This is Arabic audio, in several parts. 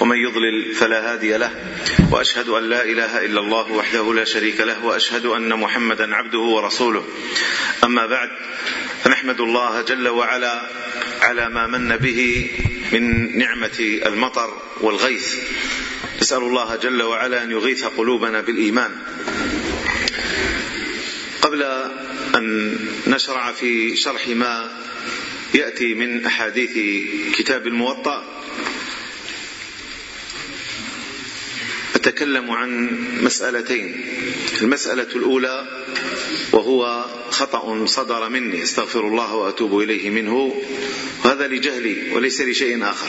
ومن يضلل فلا هادي له وأشهد أن لا إله إلا الله وحده لا شريك له وأشهد أن محمدا عبده ورسوله. أما بعد فنحمد الله جل وعلا على ما من به من نعمة المطر والغيث. نسأل الله جل وعلا أن يغيث قلوبنا بالإيمان. قبل أن نشرع في شرح ما يأتي من أحاديث كتاب الموطأ تكلم عن مسألتين. المسألة الأولى وهو خطأ صدر مني استغفر الله وأتوب إليه منه. وهذا لجهلي وليس لشيء آخر.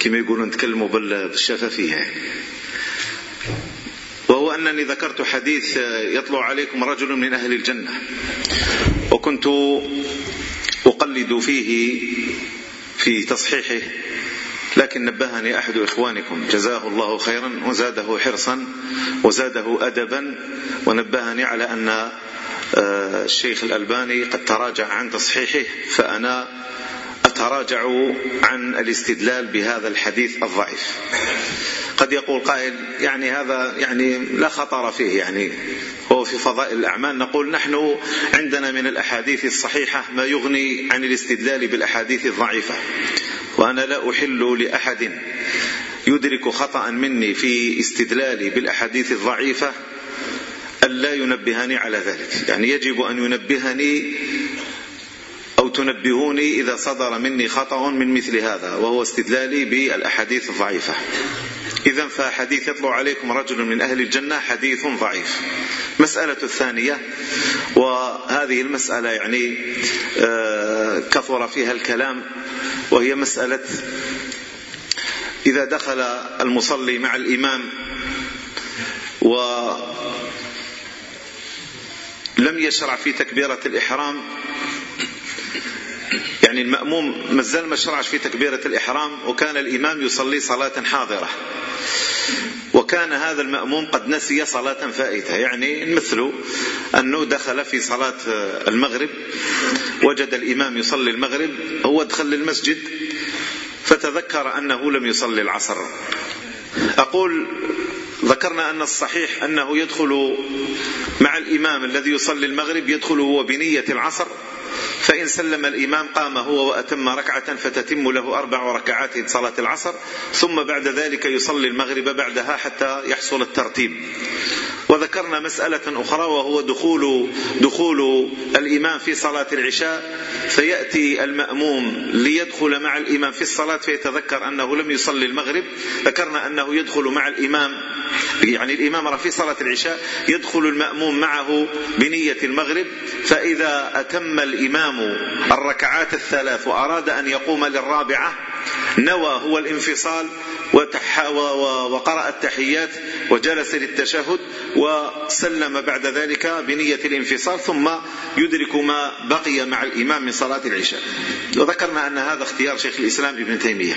كما يقولون تكلموا بالشفافية. وهو أنني ذكرت حديث يطلع عليكم رجل من أهل الجنة. وكنت أقلد فيه في تصحيحه. لكن نبهني أحد إخوانكم. جزاه الله خيرا وزاده حرصا وزاده أدبا ونبهني على أن آه، الشيخ الألباني قد تراجع عن تصحيحه. فأنا تراجعوا عن الاستدلال بهذا الحديث الضعيف. قد يقول قائل يعني هذا يعني لا خطر فيه يعني هو في فضائل الأعمال. نقول نحن عندنا من الأحاديث الصحيحة ما يغني عن الاستدلال بالأحاديث الضعيفة. وأنا لا أحل لأحد يدرك خطأ مني في استدلالي بالأحاديث الضعيفة أن لا ينبهني على ذلك. يعني يجب أن ينبهني تنبهوني إذا صدر مني خطأ من مثل هذا وهو استدلالي بالأحاديث الضعيفة. إذا فحديث يطلع عليكم رجل من أهل الجنة حديث ضعيف. مسألة الثانية وهذه المسألة يعني آه، كثر فيها الكلام وهي مسألة إذا دخل المصلي مع الإمام و لم يشرع في تكبيرة الإحرام يعني المأموم مازال ما شرعش في تكبيرة الإحرام وكان الإمام يصلي صلاة حاضرة. وكان هذا المأموم قد نسي صلاة فائتة. يعني مثل أنه دخل في صلاة المغرب وجد الإمام يصلي المغرب هو دخل للمسجد فتذكر أنه لم يصلي العصر. أقول ذكرنا أن الصحيح أنه يدخل مع الإمام الذي يصلي المغرب يدخل هو بنية العصر فإن سلم الإمام قام هو وأتم ركعة فتتم له أربع ركعات صلاة العصر ثم بعد ذلك يصلي المغرب بعدها حتى يحصل الترتيب. وذكرنا مسألة أخرى وهو دخول دخول الإمام في صلاة العشاء فيأتي المأموم ليدخل مع الإمام في الصلاة فيتذكر أنه لم يصلي المغرب. ذكرنا أنه يدخل مع الإمام يعني الإمام في صلاة العشاء يدخل المأموم معه بنية المغرب فإذا أتم الإمام الإمام الركعات الثلاث وأراد أن يقوم للرابعة نوى هو الانفصال وقرأ التحيات وجلس للتشهد وسلم بعد ذلك بنية الانفصال ثم يدرك ما بقي مع الإمام من صلاة العشاء. وذكرنا أن هذا اختيار شيخ الإسلام ابن تيمية.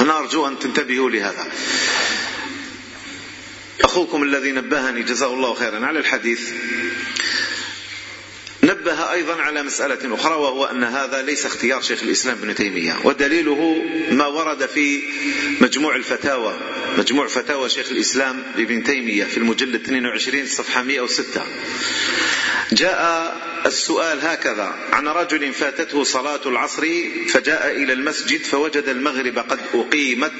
أنا أرجو أن تنتبهوا لهذا. أخوكم الذي نبهني جزاه الله خيرا على الحديث نبه أيضا على مسألة أخرى وهو أن هذا ليس اختيار شيخ الإسلام ابن تيمية ودليله ما ورد في مجموع الفتاوى مجموع فتاوى شيخ الإسلام ابن تيمية في المجلد 22 صفحة 106 جاء السؤال هكذا. عن رجل فاتته صلاة العصر فجاء إلى المسجد فوجد المغرب قد أقيمت.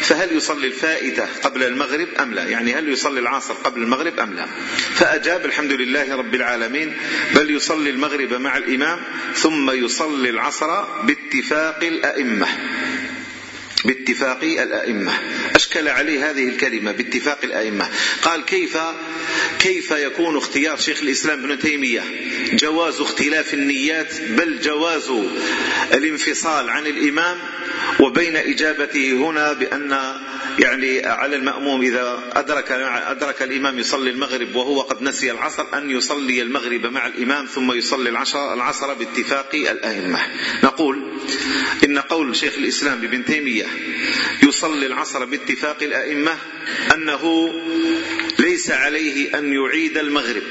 فهل يصلي الفائتة قبل المغرب أم لا؟ يعني هل يصلي العصر قبل المغرب أم لا؟ فأجاب الحمد لله رب العالمين بل يصلي المغرب مع الإمام ثم يصلي العصر باتفاق الأئمة. باتفاق الأئمة. أشكل عليه هذه الكلمة باتفاق الأئمة. قال كيف كيف يكون اختيار شيخ الإسلام ابن تيمية؟ جواز اختلاف النيات بل جواز الانفصال عن الإمام وبين إجابته هنا بأن يعني على المأموم إذا أدرك أدرك الإمام يصلي المغرب وهو قد نسي العصر أن يصلي المغرب مع الإمام ثم يصلي العشر العصر باتفاق الأئمة. نقول إن قول شيخ الإسلام ابن تيمية يصلي العصر باتفاق الأئمة أنه ليس عليه أن يعيد المغرب.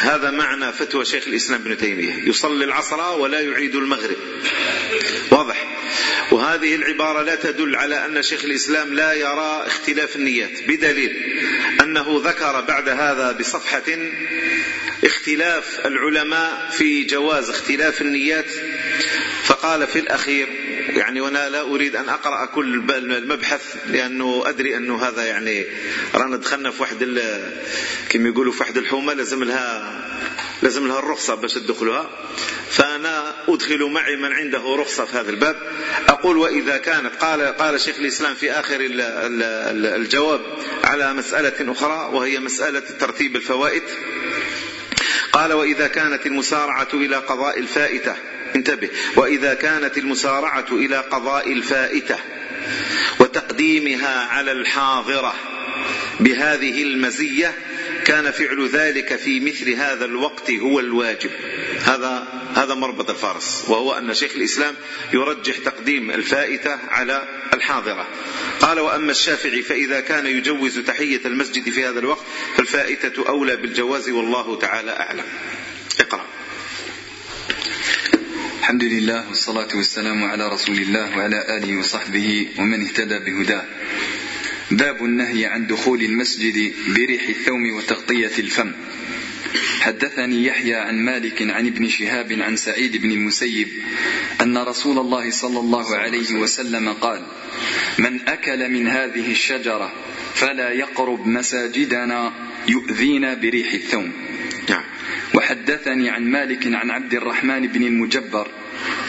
هذا معنى فتوى شيخ الإسلام ابن تيمية. يصلي العصر ولا يعيد المغرب. واضح. وهذه العبارة لا تدل على أن شيخ الإسلام لا يرى اختلاف النيات. بدليل أنه ذكر بعد هذا بصفحة اختلاف العلماء في جواز اختلاف النيات. فقال في الأخير يعني وأنا لا أريد أن أقرأ كل المبحث لأنه أدري أنه هذا يعني رانا دخلنا في واحد كما يقولوا في واحد الحومة لازم لها لازم لها الرخصة باش تدخلها فأنا أدخل معي من عنده رخصة في هذا الباب. أقول وإذا كانت قال قال شيخ الإسلام في آخر الجواب على مسألة أخرى وهي مسألة ترتيب الفوائد. قال وإذا كانت المسارعة إلى قضاء الفائتة. انتبه. وإذا كانت المسارعة إلى قضاء الفائتة. وتقديمها على الحاضرة. بهذه المزية كان فعل ذلك في مثل هذا الوقت هو الواجب. هذا هذا مربط الفرس وهو أن شيخ الإسلام يرجح تقديم الفائتة على الحاضرة. قال وأما الشافعي فإذا كان يجوز تحية المسجد في هذا الوقت فالفائتة أولى بالجواز والله تعالى أعلم. اقرأ. الحمد لله والصلاة والسلام على رسول الله وعلى آله وصحبه ومن اهتدى بهداه. باب النهي عن دخول المسجد بريح الثوم وتغطية الفم. حدثني يحيى عن مالك عن ابن شهاب عن سعيد بن المسيب أن رسول الله صلى الله عليه وسلم قال من أكل من هذه الشجرة فلا يقرب مساجدنا يؤذينا بريح الثوم. نعم. وحدثني عن مالك عن عبد الرحمن بن المجبر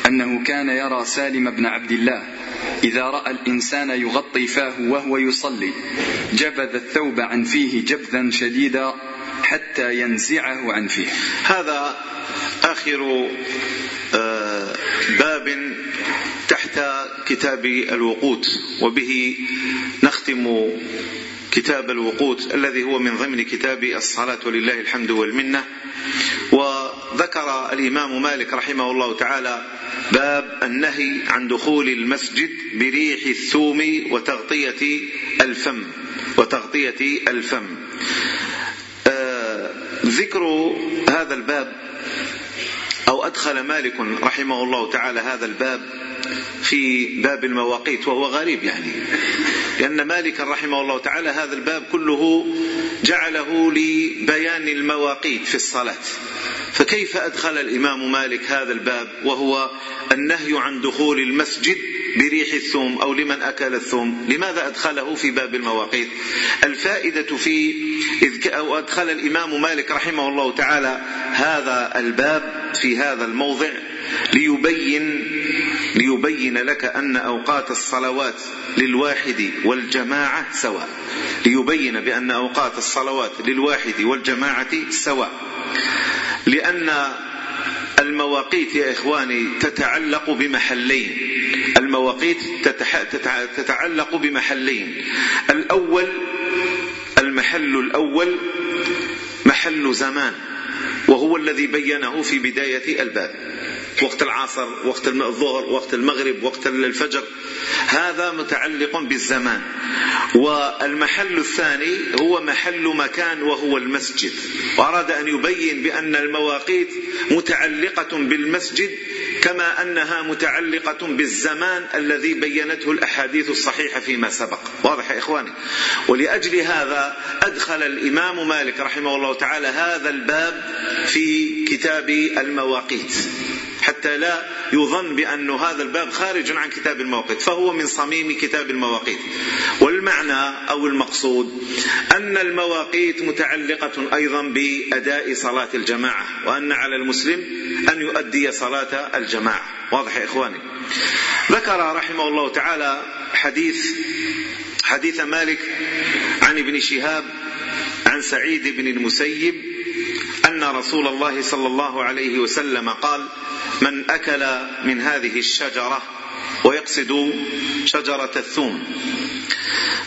أنه كان يرى سالم بن عبد الله إذا رأى الإنسان يغطي فاه وهو يصلي جبذ الثوب عن فيه جبذا شديدا حتى ينزعه عن فيه. هذا آخر آه، باب تحت كتاب الوقود وبه نختم كتاب الوقود الذي هو من ضمن كتاب الصلاة ولله الحمد والمنة. و ذكر الإمام مالك رحمه الله تعالى باب النهي عن دخول المسجد بريح الثوم وتغطية الفم وتغطية الفم. آه، ذكر هذا الباب أو أدخل مالك رحمه الله تعالى هذا الباب في باب المواقيت وهو غريب يعني. لأن مالكا رحمه الله تعالى هذا الباب كله جعله لبيان المواقيت في الصلاة. فكيف أدخل الإمام مالك هذا الباب وهو النهي عن دخول المسجد بريح الثوم أو لمن أكل الثوم؟ لماذا أدخله في باب المواقيت؟ الفائدة في إذ أو أدخل الإمام مالك رحمه الله تعالى هذا الباب في هذا الموضع ليبين ليبين لك أن أوقات الصلوات للواحد والجماعة سواء. ليبين بأن أوقات الصلوات للواحد والجماعة سواء. لأن المواقيت يا إخواني تتعلق بمحلين. المواقيت تتعلق بمحلين. الأول المحل الأول محل زمان وهو الذي بينه في بداية الباب. وقت العصر وقت الظهر وقت المغرب وقت الفجر. هذا متعلق بالزمان. والمحل الثاني هو محل مكان وهو المسجد. وأراد أن يبين بأن المواقيت متعلقة بالمسجد كما أنها متعلقة بالزمان الذي بينته الأحاديث الصحيحة فيما سبق. واضح يا إخواني؟ ولأجل هذا أدخل الإمام مالك رحمه الله تعالى هذا الباب في كتاب المواقيت. حتى لا يظن بأن هذا الباب خارج عن كتاب المواقيت فهو من صميم كتاب المواقيت. والمعنى أو المقصود أن المواقيت متعلقة أيضا بأداء صلاة الجماعة وأن على المسلم أن يؤدي صلاة الجماعة. واضح يا إخواني؟ ذكر رحمه الله تعالى حديث حديث مالك عن ابن شهاب عن سعيد بن المسيب أن رسول الله صلى الله عليه وسلم قال من أكل من هذه الشجرة ويقصد شجرة الثوم.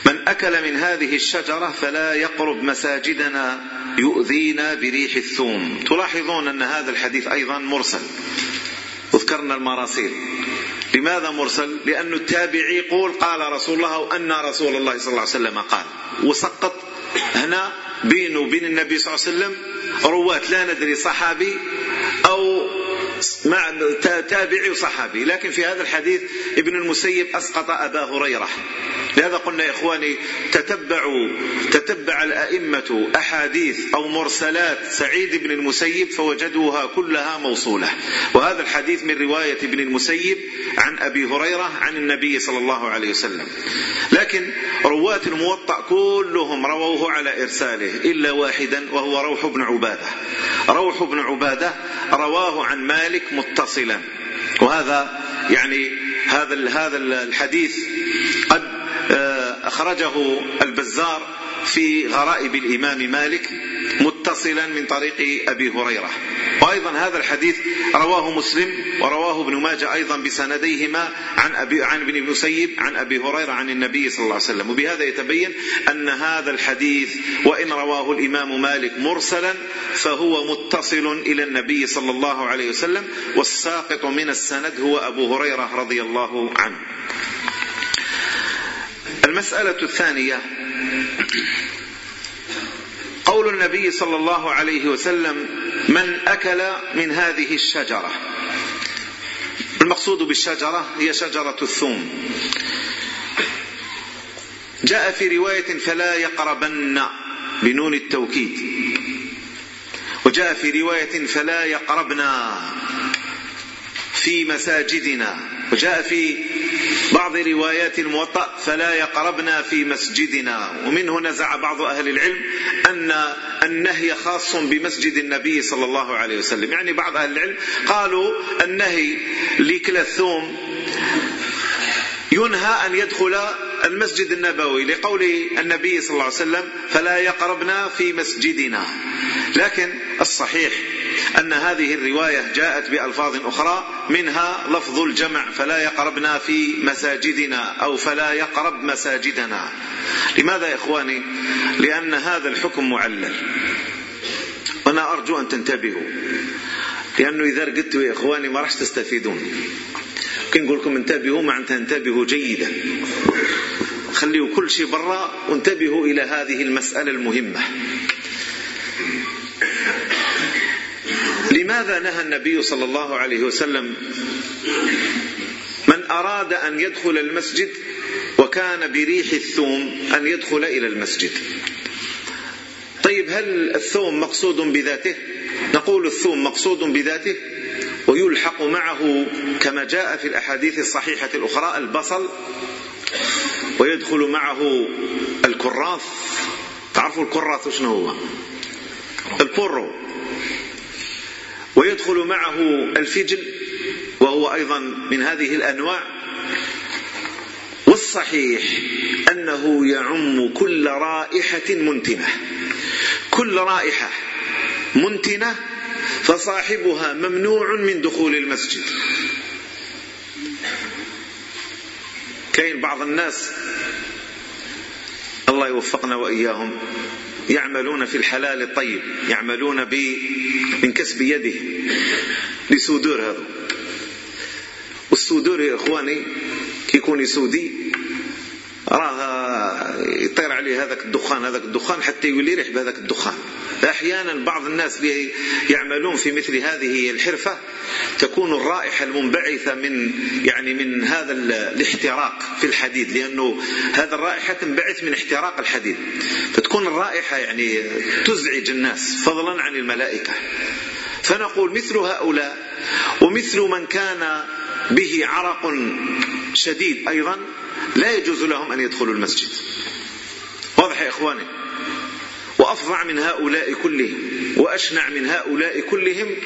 من أكل من هذه الشجرة فلا يقرب مساجدنا يؤذينا بريح الثوم. تلاحظون أن هذا الحديث أيضا مرسل. اذكرنا المراسيل. لماذا مرسل؟ لأن التابعي يقول قال رسول الله أو أن رسول الله صلى الله عليه وسلم قال. وسقط هنا بينه وبين النبي صلى الله عليه وسلم رواة لا ندري صحابي أو مع تابعي وصحابي لكن في هذا الحديث ابن المسيب أسقط أبا هريرة. لهذا قلنا يا إخواني تتبعوا تتبع الأئمة أحاديث أو مرسلات سعيد بن المسيب فوجدوها كلها موصولة. وهذا الحديث من رواية ابن المسيب عن أبي هريرة عن النبي صلى الله عليه وسلم. لكن رواة الموطأ كلهم رووه على إرساله إلا واحدا وهو روح بن عبادة. روح بن عبادة رواه عن مالك ذلك متصلا. وهذا يعني هذا هذا الحديث قد آه، أخرجه البزار في غرائب الإمام مالك متصلا من طريق أبي هريرة وأيضا هذا الحديث رواه مسلم ورواه ابن ماجه أيضا بسنديهما عن أبي عن ابن المسيب عن أبي هريرة عن النبي صلى الله عليه وسلم. وبهذا يتبين أن هذا الحديث وإن رواه الإمام مالك مرسلا فهو متصل إلى النبي صلى الله عليه وسلم. والساقط من السند هو أبو هريرة رضي الله عنه المسألة الثانية. قول النبي صلى الله عليه وسلم من أكل من هذه الشجرة. المقصود بالشجرة هي شجرة الثوم. جاء في رواية فلا يقربن بنون التوكيد. وجاء في رواية فلا يقربنا في مساجدنا وجاء في بعض روايات الموطأ فلا يقربنا في مسجدنا. ومنه نزع بعض أهل العلم أن النهي خاص بمسجد النبي صلى الله عليه وسلم. يعني بعض أهل العلم قالوا النهي لكلثوم ينهى أن يدخل المسجد النبوي لقول النبي صلى الله عليه وسلم فلا يقربنا في مسجدنا. لكن الصحيح أن هذه الرواية جاءت بألفاظ أخرى منها لفظ الجمع فلا يقربنا في مساجدنا أو فلا يقرب مساجدنا. لماذا يا إخواني؟ لأن هذا الحكم معلل. أنا أرجو أن تنتبهوا لأنه إذا رقدتوا يا إخواني ما راح تستفيدون. كي نقول لكم انتبهوا معناتها انتبهوا جيدا. خليوا كل شيء برا وانتبهوا إلى هذه المسألة المهمة. لماذا نهى النبي صلى الله عليه وسلم من أراد أن يدخل المسجد وكان بريح الثوم أن يدخل إلى المسجد؟ هل الثوم مقصود بذاته؟ نقول الثوم مقصود بذاته ويلحق معه كما جاء في الأحاديث الصحيحة الأخرى البصل ويدخل معه الكراث. تعرفوا الكراث شنو هو؟ البورو ويدخل معه الفجل وهو أيضا من هذه الأنواع. والصحيح أنه يعم كل رائحة منتنة. كل رائحة منتنة فصاحبها ممنوع من دخول المسجد. كاين بعض الناس الله يوفقنا وإياهم يعملون في الحلال الطيب يعملون من كسب يدهم لصدور هذا. والصدور يا إخواني كيكون يسودي راها يطير عليه هذاك الدخان هذاك الدخان حتى يولي ريح بهذاك الدخان. أحيانا بعض الناس اللي يعملون في مثل هذه الحرفة تكون الرائحة المنبعثة من يعني من هذا الاحتراق في الحديد لأنه هذا الرائحة تنبعث من احتراق الحديد. فتكون الرائحة يعني تزعج الناس فضلا عن الملائكة. فنقول مثل هؤلاء ومثل من كان به عرق شديد أيضا لا يجوز لهم أن يدخلوا المسجد. واضح يا إخواني؟ وأفظع من هؤلاء كلهم وأشنع من هؤلاء كلهم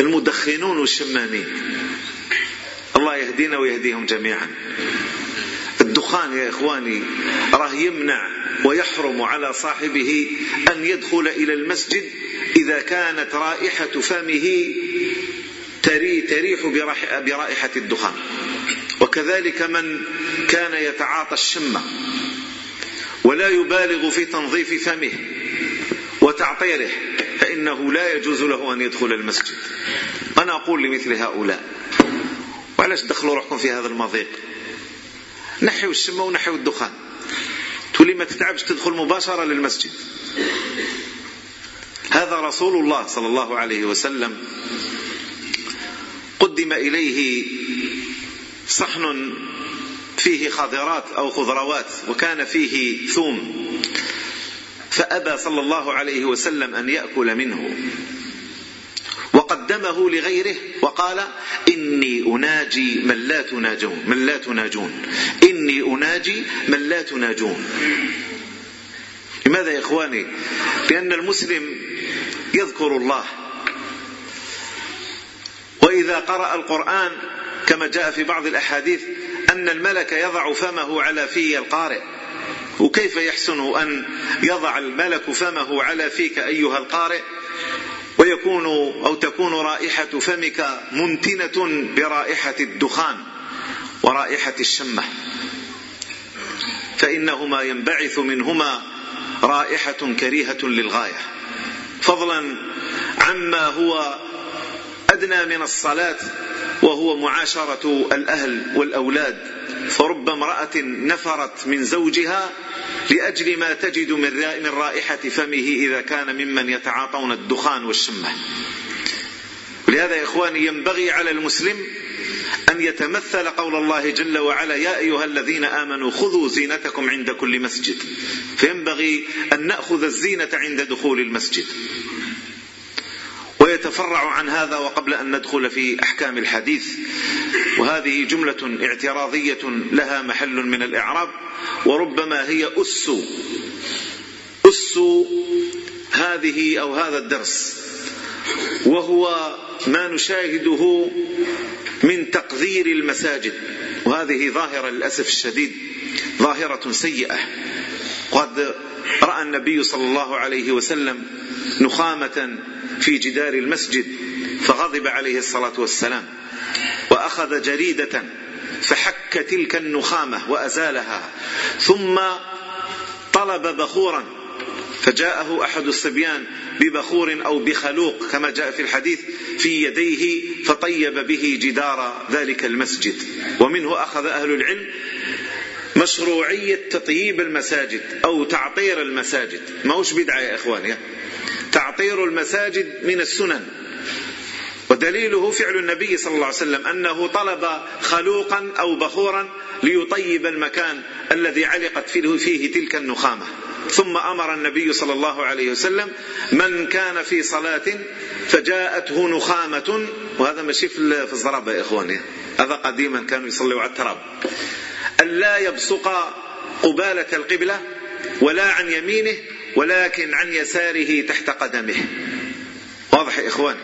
المدخنون والشمامين. الله يهدينا ويهديهم جميعا. الدخان يا إخواني راه يمنع ويحرم على صاحبه أن يدخل إلى المسجد إذا كانت رائحة فمه تري تريح برائحة الدخان. وكذلك من كان يتعاطى الشمة ولا يبالغ في تنظيف فمه وتعطيره فإنه لا يجوز له أن يدخل المسجد. أنا أقول لمثل هؤلاء وعلاش دخلوا روحكم في هذا المضيق؟ نحيوا الشمة ونحيوا الدخان. تولي ما تتعبش تدخل مباشرة للمسجد. هذا رسول الله صلى الله عليه وسلم قدم إليه صحن فيه خضرات أو خضروات وكان فيه ثوم. فأبى صلى الله عليه وسلم أن يأكل منه. وقدمه لغيره وقال إني أناجي من لا تناجون من لا تناجون. إني أناجي من لا تناجون. لماذا يا إخواني؟ لأن المسلم يذكر الله. وإذا قرأ القرآن كما جاء في بعض الأحاديث أن الملك يضع فمه على في القارئ. وكيف يحسن أن يضع الملك فمه على فيك أيها القارئ؟ ويكون أو تكون رائحة فمك منتنة برائحة الدخان ورائحة الشمة. فإنهما ينبعث منهما رائحة كريهة للغاية. فضلا عما هو أدنى من الصلاة وهو معاشرة الأهل والأولاد. فرب امرأة نفرت من زوجها لأجل ما تجد من رائحة فمه إذا كان ممن يتعاطون الدخان والشمة. لهذا يا إخواني ينبغي على المسلم أن يتمثل قول الله جل وعلا يا أيها الذين آمنوا خذوا زينتكم عند كل مسجد. فينبغي أن نأخذ الزينة عند دخول المسجد. يتفرع عن هذا وقبل أن ندخل في أحكام الحديث. وهذه جملة اعتراضية لها محل من الإعراب وربما هي أس أس هذه أو هذا الدرس وهو ما نشاهده من تقذير المساجد. وهذه ظاهرة للأسف الشديد ظاهرة سيئة. قد رأى النبي صلى الله عليه وسلم نخامة في جدار المسجد فغضب عليه الصلاة والسلام وأخذ جريدة فحك تلك النخامة وأزالها ثم طلب بخورا فجاءه أحد الصبيان ببخور أو بخلوق كما جاء في الحديث في يديه فطيب به جدار ذلك المسجد ومنه أخذ أهل العلم مشروعية تطييب المساجد أو تعطير المساجد. ما هوش بدعة يا إخواني تعطير المساجد من السنن. ودليله فعل النبي صلى الله عليه وسلم أنه طلب خلوقا أو بخورا ليطيب المكان الذي علقت فيه تلك النخامة. ثم أمر النبي صلى الله عليه وسلم من كان في صلاة فجاءته نخامة. وهذا ماشي في الزرابة يا إخواني. هذا قديما كانوا يصلوا على التراب. ألا يبصق قبالة القبلة ولا عن يمينه ولكن عن يساره تحت قدمه. واضح يا إخواني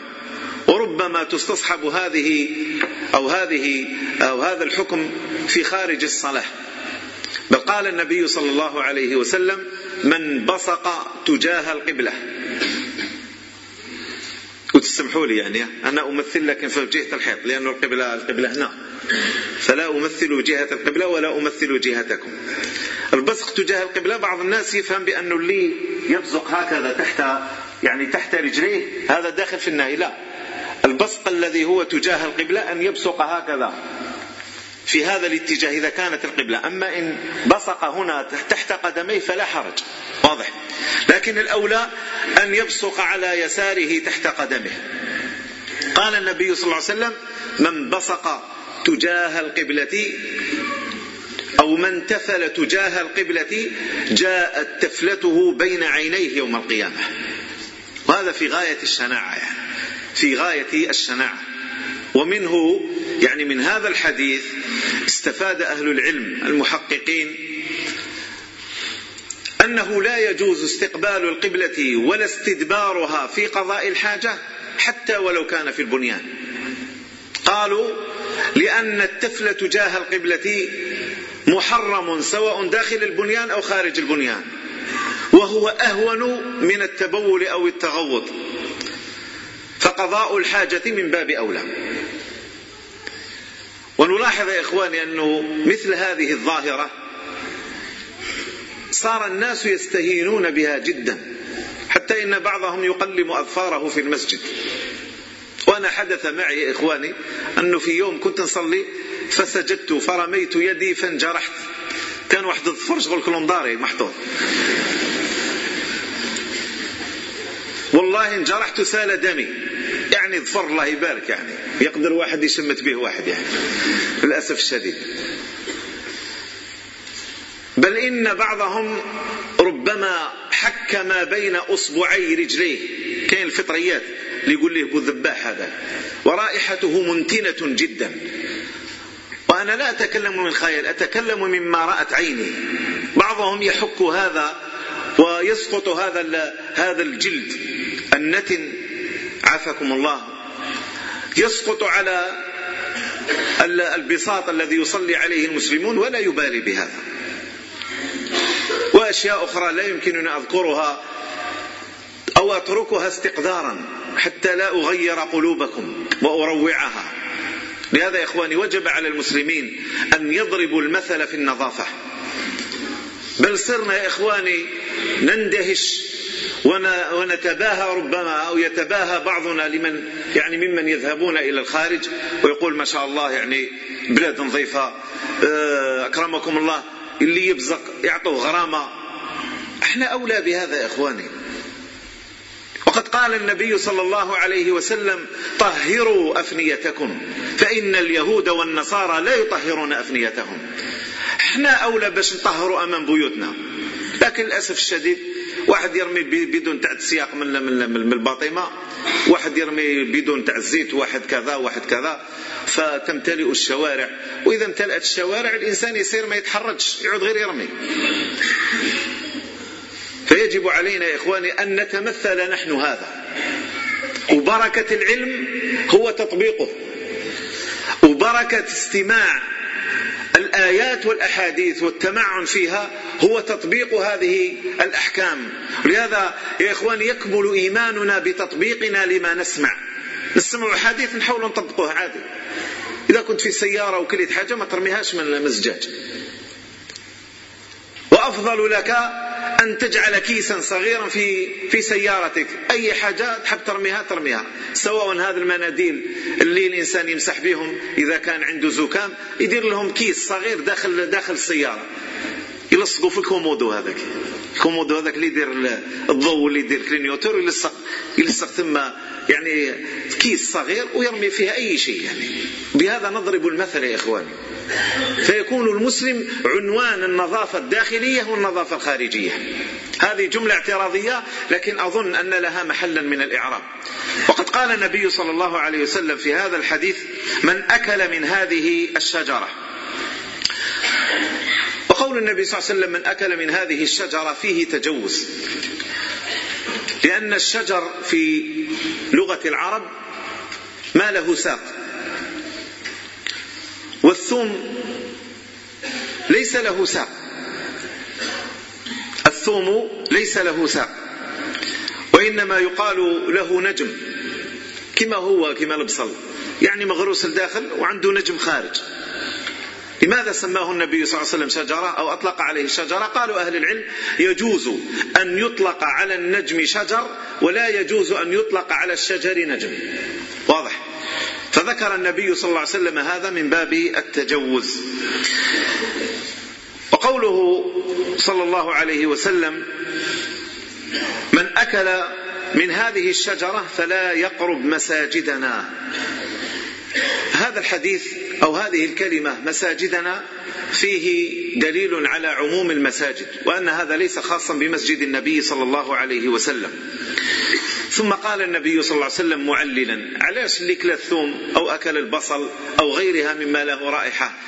وربما تستصحب هذه أو هذه أو هذا الحكم في خارج الصلاة. بل قال النبي صلى الله عليه وسلم من بصق تجاه القبلة. تسمحوا لي يعني أنا أمثل لكن في جهة الحيط لأن القبلة القبلة هنا. فلا أمثل جهة القبلة ولا أمثل جهتكم. البصق تجاه القبلة بعض الناس يفهم بأنه اللي يبصق هكذا تحت يعني تحت رجليه هذا داخل في النهي لا. البصق الذي هو تجاه القبلة أن يبصق هكذا في هذا الاتجاه إذا كانت القبلة. أما إن بصق هنا تحت قدميه فلا حرج. واضح. لكن الأولى أن يبصق على يساره تحت قدمه. قال النبي صلى الله عليه وسلم من بصق تجاه القبلة أو من تفل تجاه القبلة جاءت تفلته بين عينيه يوم القيامة. وهذا في غاية الشناعة يعني. في غاية الشناعة. ومنه يعني من هذا الحديث استفاد أهل العلم المحققين أنه لا يجوز استقبال القبلة ولا استدبارها في قضاء الحاجة حتى ولو كان في البنيان. قالوا لأن التفلة جاه القبلة محرم سواء داخل البنيان أو خارج البنيان وهو أهون من التبول أو التغوط فقضاء الحاجة من باب أولى. ونلاحظ يا إخواني أنه مثل هذه الظاهرة صار الناس يستهينون بها جدا حتى إن بعضهم يقلم أظفاره في المسجد. وأنا حدث معي إخواني أنه في يوم كنت نصلي فسجدت فرميت يدي فانجرحت. كان واحد الظفر شغل كلونداري محطوط والله انجرحت سال دمي. يعني ظفر الله يبارك يعني. يقدر واحد يشمت به واحد يعني. للأسف الشديد. بل إن بعضهم ربما حك ما بين أصبعي رجليه. كاين الفطريات اللي يقول ليه الذباح هذا. ورائحته منتنة جدا. وأنا لا أتكلم من خيال أتكلم مما رأت عيني. بعضهم يحك هذا ويسقط هذا هذا الجلد. النتن عافاكم الله يسقط على البساط الذي يصلي عليه المسلمون ولا يبالي بهذا. وأشياء أخرى لا يمكنني أذكرها أو أتركها استقدارا حتى لا أغير قلوبكم وأروعها. لهذا يا إخواني وجب على المسلمين أن يضربوا المثل في النظافة. بل صرنا يا إخواني نندهش ونتباهى ربما أو يتباهى بعضنا لمن يعني ممن يذهبون إلى الخارج ويقول ما شاء الله يعني بلاد نظيفة. أه، أكرمكم الله. اللي يبزق يعطوه غرامة. إحنا أولى بهذا يا إخواني. وقد قال النبي صلى الله عليه وسلم طهروا أفنيتكم فإن اليهود والنصارى لا يطهرون أفنيتهم. إحنا أولى باش نطهروا أمام بيوتنا. لكن للأسف الشديد واحد يرمي بدون تاع السياق من من من الباطمه واحد يرمي بدون تاع الزيت واحد كذا واحد كذا فتمتلئ الشوارع. وإذا امتلأت الشوارع الإنسان يصير ما يتحركش يعود غير يرمي. فيجب علينا يا إخواني أن نتمثل نحن هذا. وبركة العلم هو تطبيقه. وبركة استماع الآيات والأحاديث والتمعن فيها هو تطبيق هذه الأحكام. لهذا يا إخوان يكمل إيماننا بتطبيقنا لما نسمع. نسمع حديث نحاول نطبقها عادي. إذا كنت في سيارة وكليت حاجة ما ترميهاش من المزجاج. وأفضل لك أن تجعل كيسا صغيرا في في سيارتك. أي حاجة تحب ترميها ترميها. سواء هذا المناديل اللي الإنسان يمسح بهم إذا كان عنده زكام يدير لهم كيس صغير داخل داخل السيارة. يلصقوا في ال commodo هذاك ال commodo هذاك اللي يدير الضوء اللي يدير clignoteur يلصق يلصق ثم يعني كيس صغير ويرمي فيها اي شيء يعني بهذا نضرب المثل يا اخواني فيكون المسلم عنوان النظافه الداخليه والنظافه الخارجيه هذه جمله اعتراضيه لكن اظن ان لها محلا من الاعراب وقد قال النبي صلى الله عليه وسلم في هذا الحديث من اكل من هذه الشجره قول النبي صلى الله عليه وسلم من أكل من هذه الشجرة فيه تجوز. لأن الشجر في لغة العرب ما له ساق. والثوم ليس له ساق. الثوم ليس له ساق. وإنما يقال له نجم. كما هو كما البصل يعني مغروس الداخل وعنده نجم خارج. لماذا سماه النبي صلى الله عليه وسلم شجرة أو أطلق عليه شجرة؟ قالوا أهل العلم يجوز أن يطلق على النجم شجر ولا يجوز أن يطلق على الشجر نجم. واضح. فذكر النبي صلى الله عليه وسلم هذا من باب التجوز. وقوله صلى الله عليه وسلم من أكل من هذه الشجرة فلا يقرب مساجدنا. هذا الحديث أو هذه الكلمة مساجدنا فيه دليل على عموم المساجد وأن هذا ليس خاصا بمسجد النبي صلى الله عليه وسلم. ثم قال النبي صلى الله عليه وسلم معللا علاش اللي كلا الثوم أو أكل البصل أو غيرها مما له رائحة؟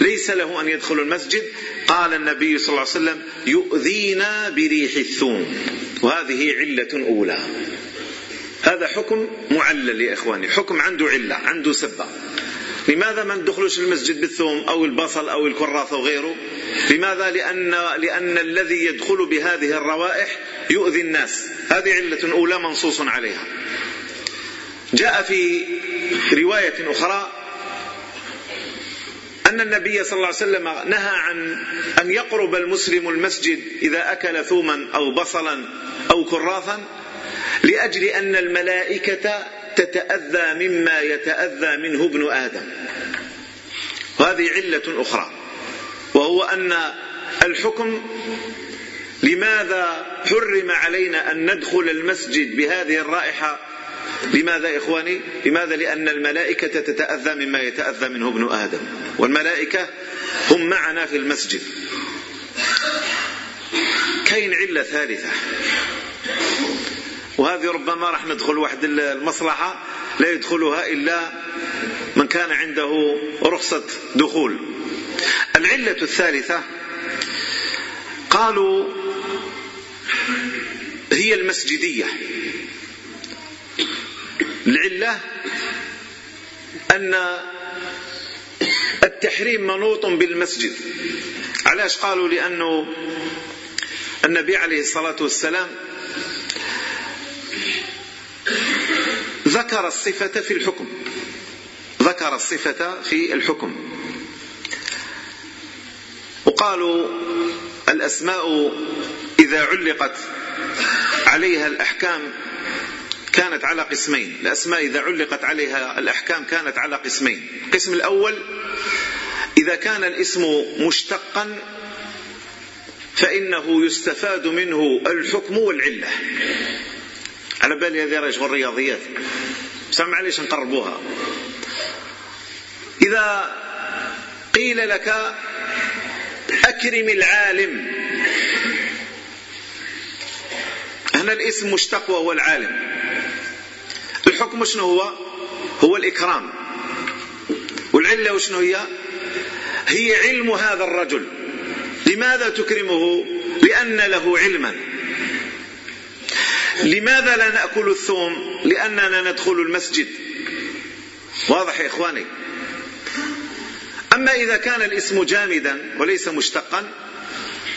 ليس له أن يدخل المسجد؟ قال النبي صلى الله عليه وسلم يؤذينا بريح الثوم. وهذه علة أولى. هذا حكم معلل يا إخواني حكم عنده علة عنده سبة. لماذا ما ندخلوش المسجد بالثوم أو البصل أو الكراثة وغيره لماذا؟ لأن, لأن الذي يدخل بهذه الروائح يؤذي الناس. هذه علة أولى منصوص عليها. جاء في رواية أخرى أن النبي صلى الله عليه وسلم نهى عن أن يقرب المسلم المسجد إذا أكل ثوما أو بصلا أو كراثا لأجل أن الملائكة تتأذى مما يتأذى منه ابن آدم. وهذه علة أخرى. وهو أن الحكم لماذا حرم علينا أن ندخل المسجد بهذه الرائحة؟ لماذا يا إخواني؟ لماذا؟ لأن الملائكة تتأذى مما يتأذى منه ابن آدم. والملائكة هم معنا في المسجد. كاين علة ثالثة. وهذه ربما راح ندخل واحد المصلحة لا يدخلها إلا من كان عنده رخصة دخول. العلة الثالثة قالوا هي المسجدية. العلة أن التحريم منوط بالمسجد. علاش قالوا؟ لأنه النبي عليه الصلاة والسلام ذكر الصفة في الحكم. ذكر الصفة في الحكم. وقالوا الأسماء إذا علقت عليها الأحكام كانت على قسمين. الأسماء إذا علقت عليها الأحكام كانت على قسمين. القسم الأول إذا كان الاسم مشتقا فإنه يستفاد منه الحكم والعلة. على بالي هذه شغل الرياضيات سمع ليش نقربوها. إذا قيل لك أكرم العالم. هنا الاسم مشتق وهو العالم. الحكم شنو هو؟ هو الإكرام. والعلة وشنو هي؟ هي علم هذا الرجل. لماذا تكرمه؟ لأن له علما. لماذا لا نأكل الثوم لأننا ندخل المسجد؟ واضح يا إخواني. أما إذا كان الاسم جامدا وليس مشتقا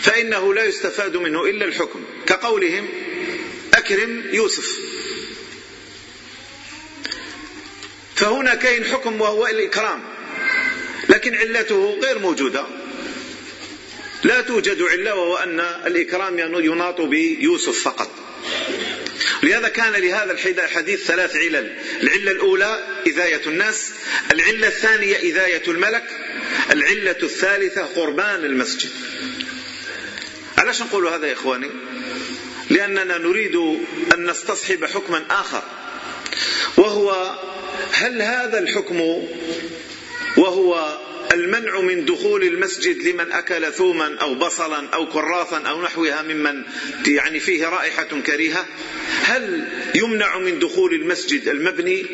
فإنه لا يستفاد منه إلا الحكم. كقولهم أكرم يوسف. فهنا كاين حكم وهو الإكرام لكن علته غير موجودة. لا توجد علة وهو أن الإكرام يناط بيوسف فقط. لهذا كان لهذا الحديث ثلاث علل. العلة الأولى إذاية الناس. العلة الثانية إذاية الملك. العلة الثالثة قربان المسجد. علاش نقول هذا يا إخواني؟ لأننا نريد أن نستصحب حكما آخر. وهو هل هذا الحكم وهو المنع من دخول المسجد لمن أكل ثوما أو بصلا أو كراثا أو نحوها ممن يعني فيه رائحة كريهة؟ هل يمنع من دخول المسجد المبني؟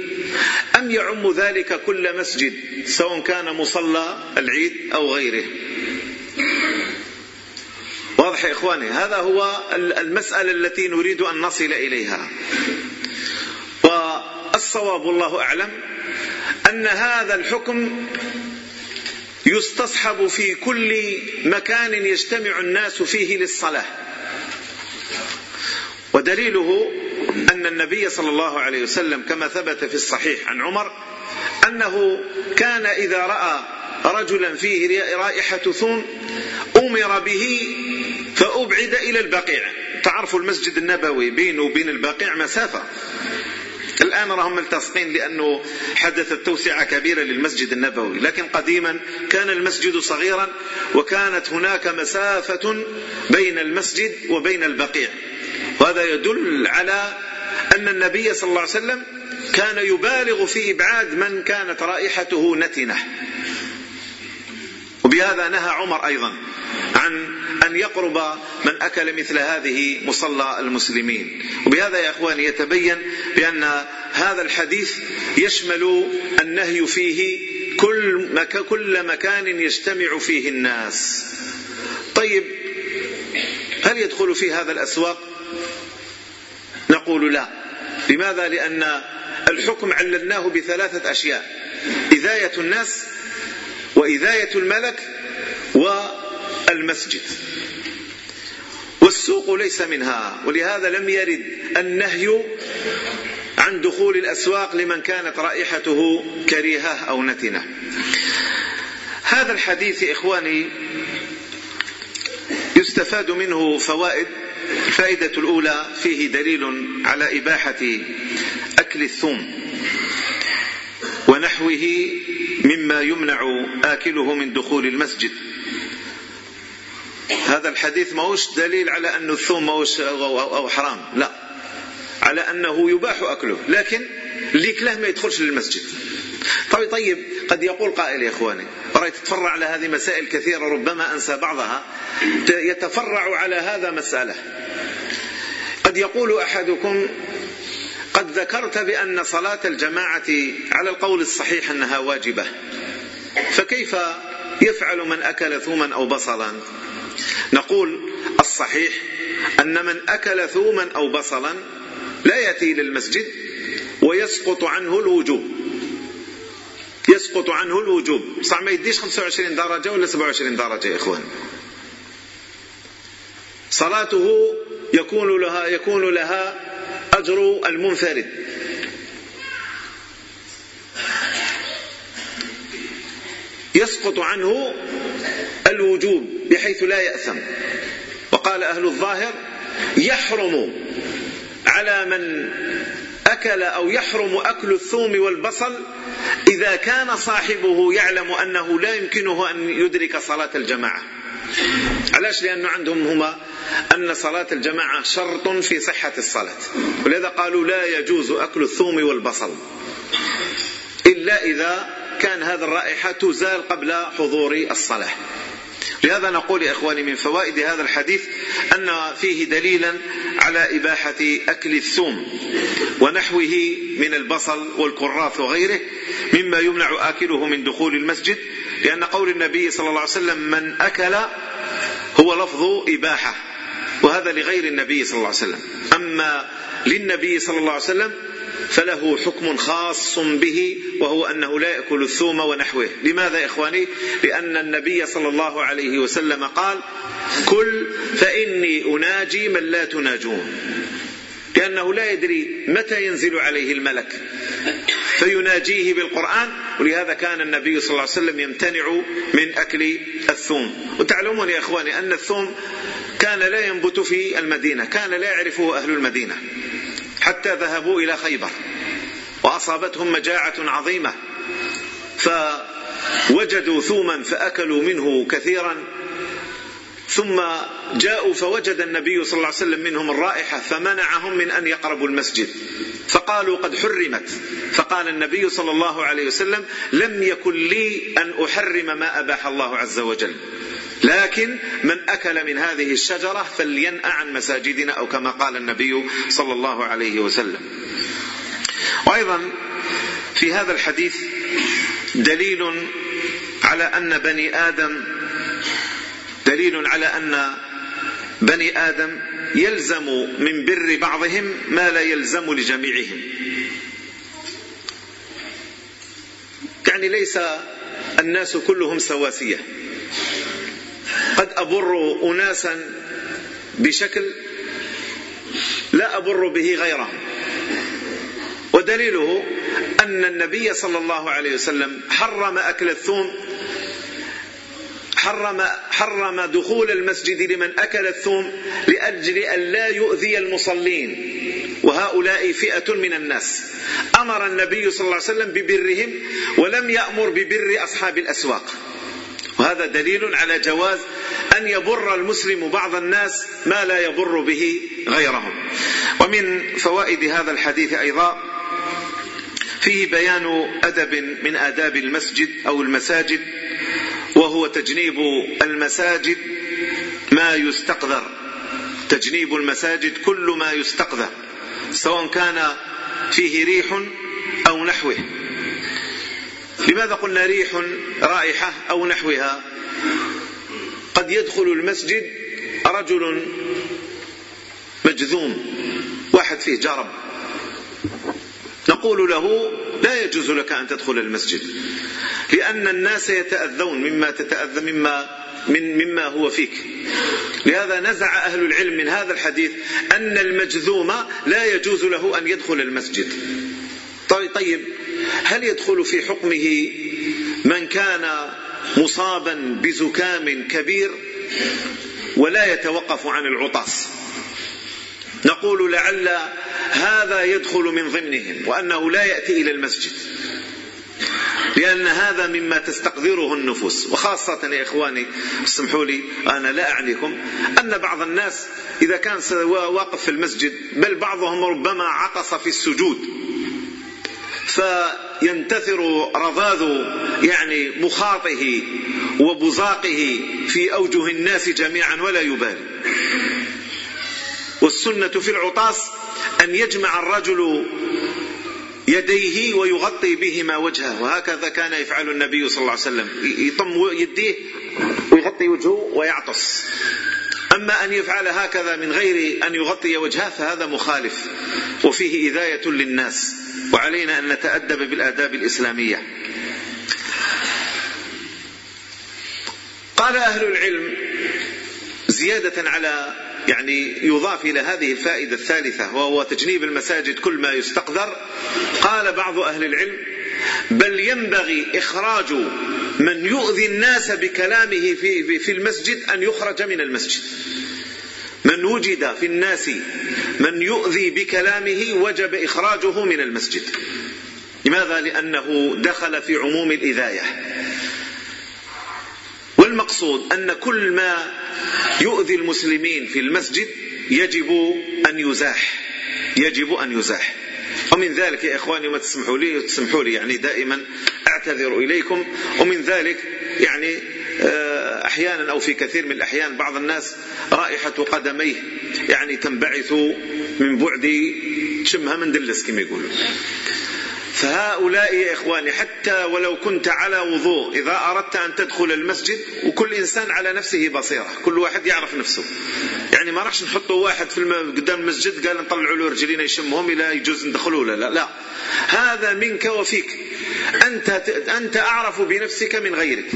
أم يعم ذلك كل مسجد سواء كان مصلى العيد أو غيره؟ واضح يا إخواني هذا هو المسألة التي نريد أن نصل إليها. والصواب الله أعلم أن هذا الحكم يستصحب في كل مكان يجتمع الناس فيه للصلاة. ودليله أن النبي صلى الله عليه وسلم كما ثبت في الصحيح عن عمر أنه كان إذا رأى رجلا فيه رائحة ثوم أمر به فأبعد إلى البقيع. تعرفوا المسجد النبوي بينه وبين البقيع مسافة. الآن راهم ملتصقين لأنه حدثت توسعة كبيرة للمسجد النبوي. لكن قديما كان المسجد صغيرا وكانت هناك مسافة بين المسجد وبين البقيع. وهذا يدل على أن النبي صلى الله عليه وسلم كان يبالغ في إبعاد من كانت رائحته نتنة. وبهذا نهى عمر أيضا. عن أن يقرب من أكل مثل هذه مصلى المسلمين. وبهذا يا أخواني يتبين بأن هذا الحديث يشمل النهي فيه كل, مك كل مكان يجتمع فيه الناس. طيب هل يدخل في هذا الأسواق؟ نقول لا. لماذا؟ لأن الحكم عللناه بثلاثة أشياء إذاية الناس وإذاية الملك و المسجد. والسوق ليس منها ولهذا لم يرد النهي عن دخول الأسواق لمن كانت رائحته كريهة أو نتنة. هذا الحديث إخواني يستفاد منه فوائد. الفائدة الأولى فيه دليل على إباحة أكل الثوم ونحوه مما يمنع آكله من دخول المسجد. هذا الحديث موس دليل على أن الثوم موس أو حرام. لا. على أنه يباح أكله. لكن لكله ما يدخلش للمسجد. طيب طيب قد يقول قائل يا إخواني رأي تتفرع على هذه مسائل كثيرة ربما أنسى بعضها. يتفرع على هذا مسألة. قد يقول أحدكم قد ذكرت بأن صلاة الجماعة على القول الصحيح أنها واجبة. فكيف يفعل من أكل ثوما أو بصلا؟ نقول الصحيح أن من أكل ثوما أو بصلا لا يأتي للمسجد ويسقط عنه الوجوب. يسقط عنه الوجوب. صح ما يديش 25 درجة ولا 27 درجة يا إخوان؟ صلاته يكون لها يكون لها أجر المنفرد. يسقط عنه الوجوب. بحيث لا يأثم. وقال أهل الظاهر يحرم على من أكل أو يحرم أكل الثوم والبصل إذا كان صاحبه يعلم أنه لا يمكنه أن يدرك صلاة الجماعة. علاش؟ لأنه عندهم هما أن صلاة الجماعة شرط في صحة الصلاة. ولذا قالوا لا يجوز أكل الثوم والبصل. إلا إذا كان هذا الرائحة تزال قبل حضور الصلاة. لهذا نقول يا إخواني من فوائد هذا الحديث أن فيه دليلا على إباحة أكل الثوم ونحوه من البصل والكراث وغيره مما يمنع آكله من دخول المسجد لأن قول النبي صلى الله عليه وسلم من أكل هو لفظ إباحة وهذا لغير النبي صلى الله عليه وسلم. أما للنبي صلى الله عليه وسلم فله حكم خاص به وهو أنه لا يأكل الثوم ونحوه. لماذا يا إخواني؟ لأن النبي صلى الله عليه وسلم قال كل فإني أناجي من لا تناجون. لأنه لا يدري متى ينزل عليه الملك. فيناجيه بالقرآن ولهذا كان النبي صلى الله عليه وسلم يمتنع من أكل الثوم. وتعلمون يا إخواني أن الثوم كان لا ينبت في المدينة كان لا يعرفه أهل المدينة. حتى ذهبوا إلى خيبر. وأصابتهم مجاعة عظيمة. فوجدوا ثوما فأكلوا منه كثيرا. ثم جاءوا فوجد النبي صلى الله عليه وسلم منهم الرائحة فمنعهم من أن يقربوا المسجد. فقالوا قد حرمت. فقال النبي صلى الله عليه وسلم لم يكن لي أن أحرم ما أباح الله عز وجل. لكن من أكل من هذه الشجرة فلينأ عن مساجدنا أو كما قال النبي صلى الله عليه وسلم. وأيضا في هذا الحديث دليل على أن بني آدم دليل على أن بني آدم يلزم من بر بعضهم ما لا يلزم لجميعهم. يعني ليس الناس كلهم سواسية. قد أبر أناسا بشكل لا أبر به غيرهم. ودليله أن النبي صلى الله عليه وسلم حرم أكل الثوم حرم حرم دخول المسجد لمن أكل الثوم لأجل أن لا يؤذي المصلين. وهؤلاء فئة من الناس. أمر النبي صلى الله عليه وسلم ببرهم ولم يأمر ببر أصحاب الأسواق. وهذا دليل على جواز أن يبر المسلم بعض الناس ما لا يبر به غيرهم. ومن فوائد هذا الحديث أيضا فيه بيان أدب من آداب المسجد أو المساجد وهو تجنيب المساجد ما يستقذر. تجنيب المساجد كل ما يستقذر سواء كان فيه ريح أو نحوه. لماذا قلنا ريح رائحة أو نحوها؟ قد يدخل المسجد رجل مجذوم واحد فيه جرب. نقول له لا يجوز لك أن تدخل المسجد لأن الناس يتأذون مما تتأذى مما من مما هو فيك. لهذا نزع أهل العلم من هذا الحديث أن المجذوم لا يجوز له أن يدخل المسجد. طيب،, طيب, هل يدخل في حكمه من كان مصابا بزكام كبير ولا يتوقف عن العطس نقول لعل هذا يدخل من ضمنهم وأنه لا يأتي إلى المسجد لأن هذا مما تستقذره النفوس وخاصة يا إخواني اسمحوا لي أنا لا أعنيكم أن بعض الناس إذا كان واقف في المسجد بل بعضهم ربما عطس في السجود فينتثر رذاذ يعني مخاطه وبزاقه في أوجه الناس جميعا ولا يبالي. والسنة في العطاس أن يجمع الرجل يديه ويغطي بهما وجهه وهكذا كان يفعل النبي صلى الله عليه وسلم. يطم يديه ويغطي وجهه ويعطس. أما أن يفعل هكذا من غير أن يغطي وجهه فهذا مخالف وفيه إذاية للناس. وعلينا أن نتأدب بالآداب الإسلامية. قال أهل العلم زيادة على يعني يضاف إلى هذه الفائدة الثالثة وهو تجنيب المساجد كل ما يستقدر قال بعض أهل العلم بل ينبغي إخراج من يؤذي الناس بكلامه في, في المسجد أن يخرج من المسجد. من وجد في الناس من يؤذي بكلامه وجب إخراجه من المسجد. لماذا؟ لأنه دخل في عموم الإذاية. والمقصود أن كل ما يؤذي المسلمين في المسجد يجب أن يزاح. يجب أن يزاح. ومن ذلك يا إخواني ما تسمحوا لي وتسمحوا لي يعني دائما أعتذر إليكم. ومن ذلك يعني آه، أحيانا أو في كثير من الأحيان بعض الناس رائحة قدميه يعني تنبعث من بعد تشمها من دلس كما يقولون. فهؤلاء يا إخواني حتى ولو كنت على وضوء إذا أردت أن تدخل المسجد وكل إنسان على نفسه بصيرة كل واحد يعرف نفسه. يعني ما راحش نحطوا واحد في الم... قدام المسجد قال نطلعوا له رجلينا يشمهم إلى يجوز ندخلوا ولا لا لا. هذا منك وفيك. أنت أنت أعرف بنفسك من غيرك.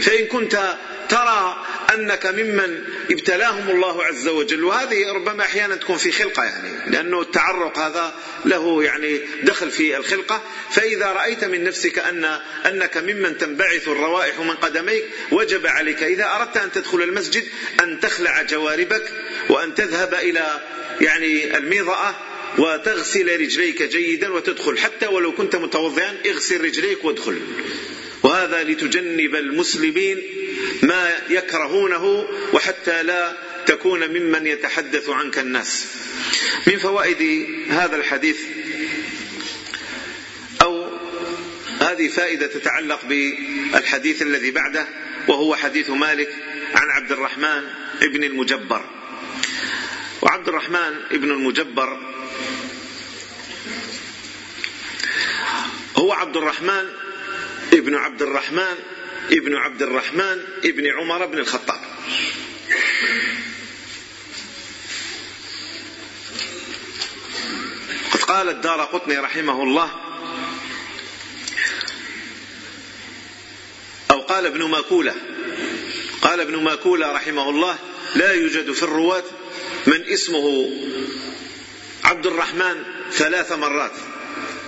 فإن كنت ترى أنك ممن ابتلاهم الله عز وجل. وهذه ربما أحيانا تكون في خلقة يعني لأنه التعرق هذا له يعني دخل في الخلقة. فإذا رأيت من نفسك أن أنك ممن تنبعث الروائح من قدميك وجب عليك إذا أردت أن تدخل المسجد أن تخلع جواربك وأن تذهب إلى يعني الميضأة وتغسل رجليك جيدا وتدخل. حتى ولو كنت متوضئا اغسل رجليك وادخل. وهذا لتجنب المسلمين ما يكرهونه وحتى لا تكون ممن يتحدث عنك الناس. من فوائد هذا الحديث أو هذه فائدة تتعلق بالحديث الذي بعده وهو حديث مالك عن عبد الرحمن ابن المجبر. وعبد الرحمن ابن المجبر هو عبد الرحمن ابن عبد الرحمن ابن عبد الرحمن ابن عمر بن الخطاب. قد قال الدار قطني رحمه الله أو قال ابن ماكولة. قال ابن ماكولة رحمه الله لا يوجد في الرواة من اسمه عبد الرحمن ثلاث مرات.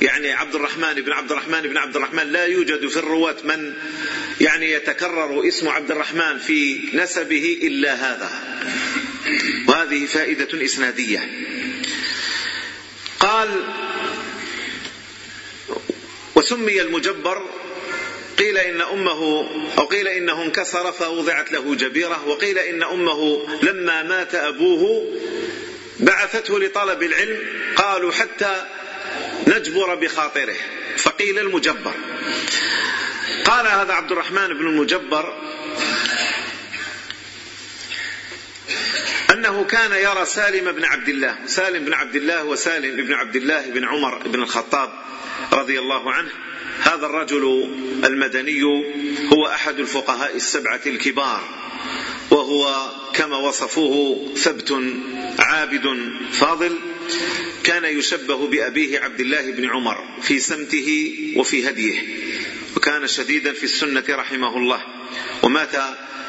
يعني عبد الرحمن بن عبد الرحمن بن عبد الرحمن لا يوجد في الرواة من يعني يتكرر اسم عبد الرحمن في نسبه إلا هذا. وهذه فائدة إسنادية. قال وسمي المجبر قيل إن أمه أو قيل إنه انكسر فوضعت له جبيرة وقيل إن أمه لما مات أبوه بعثته لطلب العلم قالوا حتى نجبر بخاطره. فقيل المجبر. قال هذا عبد الرحمن بن المجبر أنه كان يرى سالم بن عبد الله. سالم بن عبد الله وسالم بن عبد الله بن عمر بن الخطاب رضي الله عنه. هذا الرجل المدني هو أحد الفقهاء السبعة الكبار. وهو كما وصفوه ثبت عابد فاضل. كان يشبه بأبيه عبد الله بن عمر في سمته وفي هديه وكان شديدا في السنة رحمه الله ومات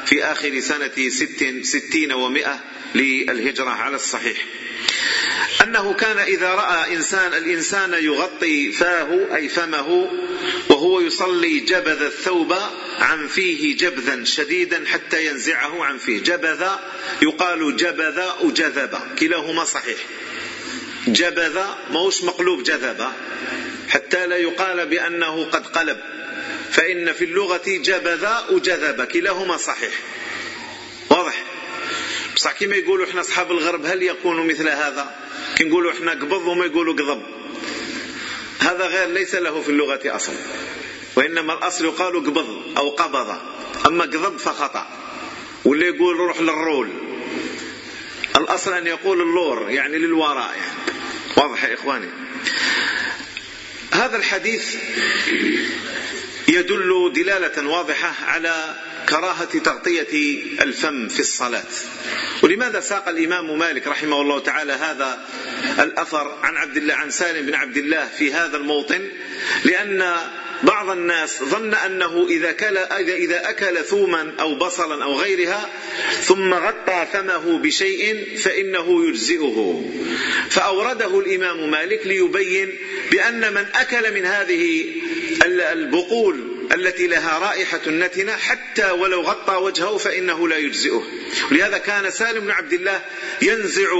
في آخر سنة ست ستين ومئة للهجرة على الصحيح. أنه كان إذا رأى إنسان الإنسان يغطي فاه أي فمه وهو يصلي جبذ الثوب عن فيه جبذا شديدا حتى ينزعه عن فيه. جبذ يقال جبذ أجذب كلاهما صحيح. جبذ موس مقلوب جذب حتى لا يقال بأنه قد قلب. فإن في اللغة جبذ وجذب كلاهما صحيح. واضح؟ بصح كما يقولوا إحنا أصحاب الغرب هل يكون مثل هذا؟ كي نقولوا إحنا قبض وما يقولوا قضب. هذا غير ليس له في اللغة أصل. وإنما الأصل قالوا قبض أو قبض. أما قضب فخطأ. واللي يقول روح للرول. الأصل أن يقول اللور يعني للوراء يعني. واضح يا إخواني؟ هذا الحديث يدل دلالة واضحة على كراهة تغطية الفم في الصلاة. ولماذا ساق الإمام مالك رحمه الله تعالى هذا الأثر عن عبد الله عن سالم بن عبد الله في هذا الموطن؟ لأن بعض الناس ظن أنه إذا, كل إذا أكل ثوما أو بصلا أو غيرها ثم غطى فمه بشيء فإنه يجزئه. فأورده الإمام مالك ليبين بأن من أكل من هذه البقول التي لها رائحة نتنة حتى ولو غطى وجهه فإنه لا يجزئه. لهذا كان سالم بن عبد الله ينزع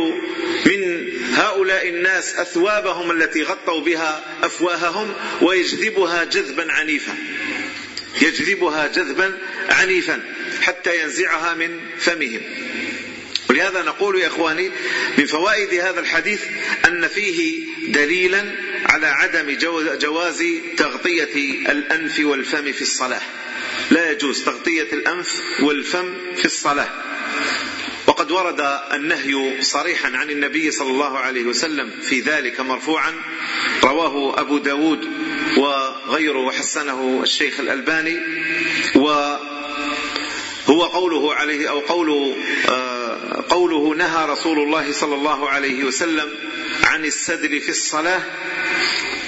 من هؤلاء الناس أثوابهم التي غطوا بها أفواههم ويجذبها جذبا عنيفا. يجذبها جذبا عنيفا حتى ينزعها من فمهم. ولهذا نقول يا إخواني من فوائد هذا الحديث أن فيه دليلا على عدم جواز تغطية الأنف والفم في الصلاة. لا يجوز تغطية الأنف والفم في الصلاة. وقد ورد النهي صريحا عن النبي صلى الله عليه وسلم في ذلك مرفوعا رواه أبو داود وغيره وحسنه الشيخ الألباني وهو قوله عليه أو قوله آه قوله نهى رسول الله صلى الله عليه وسلم عن السدر في الصلاة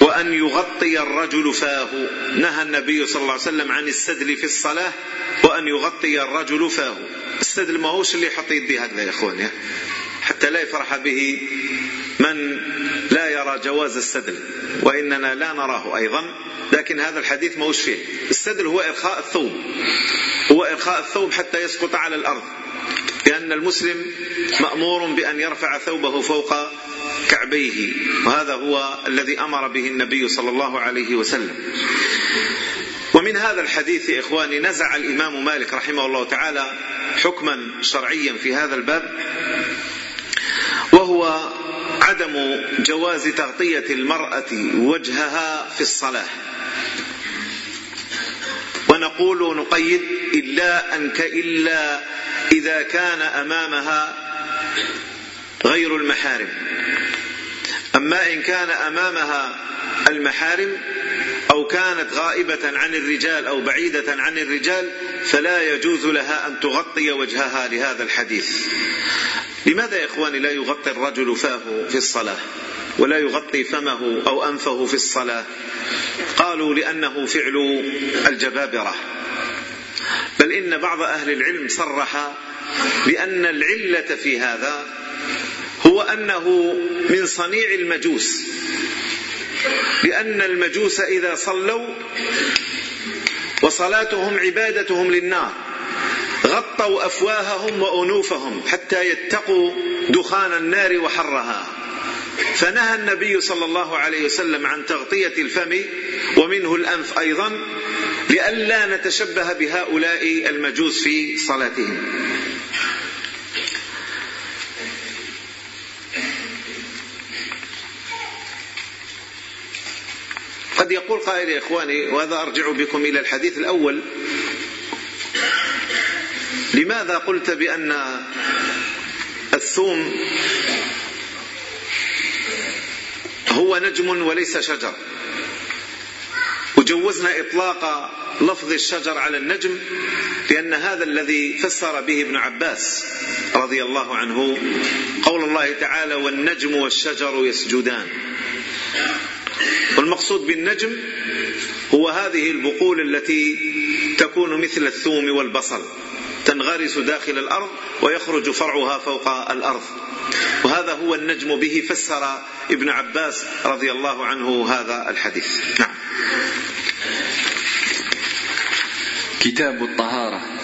وأن يغطي الرجل فاه. نهى النبي صلى الله عليه وسلم عن السدل في الصلاة وأن يغطي الرجل فاه. السدل ما هوش اللي يحط يدي هكذا يا إخواني حتى لا يفرح به من لا يرى جواز السدل وإننا لا نراه أيضا. لكن هذا الحديث ما هوش فيه. السدل هو إرخاء الثوب هو إرخاء الثوب حتى يسقط على الأرض. لأن المسلم مأمور بأن يرفع ثوبه فوق كعبيه وهذا هو الذي أمر به النبي صلى الله عليه وسلم. ومن هذا الحديث إخواني نزع الإمام مالك رحمه الله تعالى حكما شرعيا في هذا الباب وهو عدم جواز تغطية المرأة وجهها في الصلاة. ونقول ونقيد إلا أن كإلا إذا كان أمامها غير المحارم. أما إن كان أمامها المحارم أو كانت غائبة عن الرجال أو بعيدة عن الرجال فلا يجوز لها أن تغطي وجهها لهذا الحديث. لماذا يا إخواني لا يغطي الرجل فاه في الصلاة؟ ولا يغطي فمه أو أنفه في الصلاة؟ قالوا لأنه فعل الجبابرة. بل إن بعض أهل العلم صرح بأن العلة في هذا هو أنه من صنيع المجوس. لأن المجوس إذا صلوا وصلاتهم عبادتهم للنار غطوا أفواههم وأنوفهم حتى يتقوا دخان النار وحرها. فنهى النبي صلى الله عليه وسلم عن تغطية الفم ومنه الأنف أيضا لئلا نتشبه بهؤلاء المجوس في صلاتهم. قد يقول قائل يا إخواني وهذا أرجع بكم إلى الحديث الأول. لماذا قلت بأن الثوم هو نجم وليس شجر؟ وجوزنا إطلاق لفظ الشجر على النجم لأن هذا الذي فسر به ابن عباس رضي الله عنه قول الله تعالى والنجم والشجر يسجدان. والمقصود بالنجم هو هذه البقول التي تكون مثل الثوم والبصل تنغرس داخل الأرض ويخرج فرعها فوق الأرض. وهذا هو النجم به فسر ابن عباس رضي الله عنه هذا الحديث. نعم. كتاب الطهارة.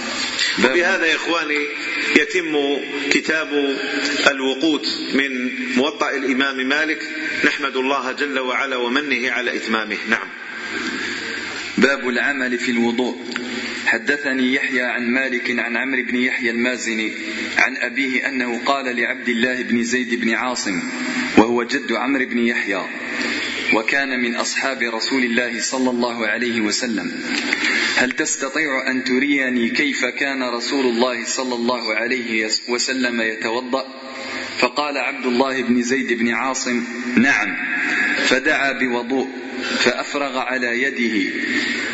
بهذا يا إخواني يتم كتاب الوقوت من موطأ الإمام مالك. نحمد الله جل وعلا ومنه على إتمامه. نعم. باب العمل في الوضوء. حدثني يحيى عن مالك عن عمرو بن يحيى المازني عن أبيه أنه قال لعبد الله بن زيد بن عاصم وهو جد عمرو بن يحيى وكان من أصحاب رسول الله صلى الله عليه وسلم. هل تستطيع أن تريني كيف كان رسول الله صلى الله عليه وسلم يتوضأ؟ فقال عبد الله بن زيد بن عاصم نعم. فدعا بوضوء فأفرغ على يده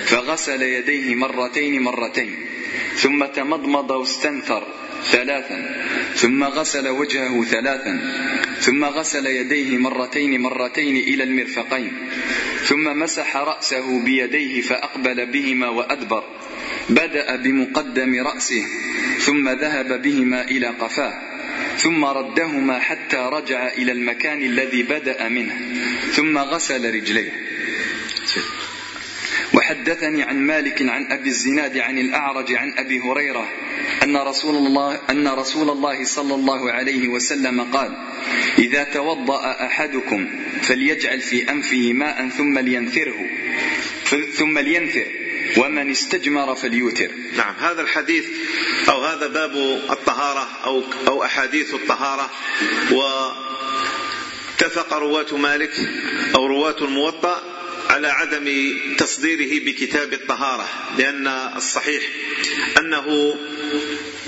فغسل يديه مرتين مرتين ثم تمضمض واستنثر. ثلاثا. ثم غسل وجهه ثلاثا. ثم غسل يديه مرتين مرتين إلى المرفقين. ثم مسح رأسه بيديه فأقبل بهما وأدبر. بدأ بمقدم رأسه ثم ذهب بهما إلى قفاه. ثم ردهما حتى رجع إلى المكان الذي بدأ منه. ثم غسل رجليه. وحدثني عن مالك عن أبي الزناد عن الأعرج عن أبي هريرة أن رسول الله, أن رسول الله صلى الله عليه وسلم قال إذا توضأ أحدكم فليجعل في أنفه ماء ثم لينثره. ثم لينثر. ومن استجمر فليوتر. نعم هذا الحديث أو هذا باب الطهارة أو, أو أحاديث الطهارة. و اتفق رواة مالك أو رواة الموطأ على عدم تصديره بكتاب الطهارة لأن الصحيح أنه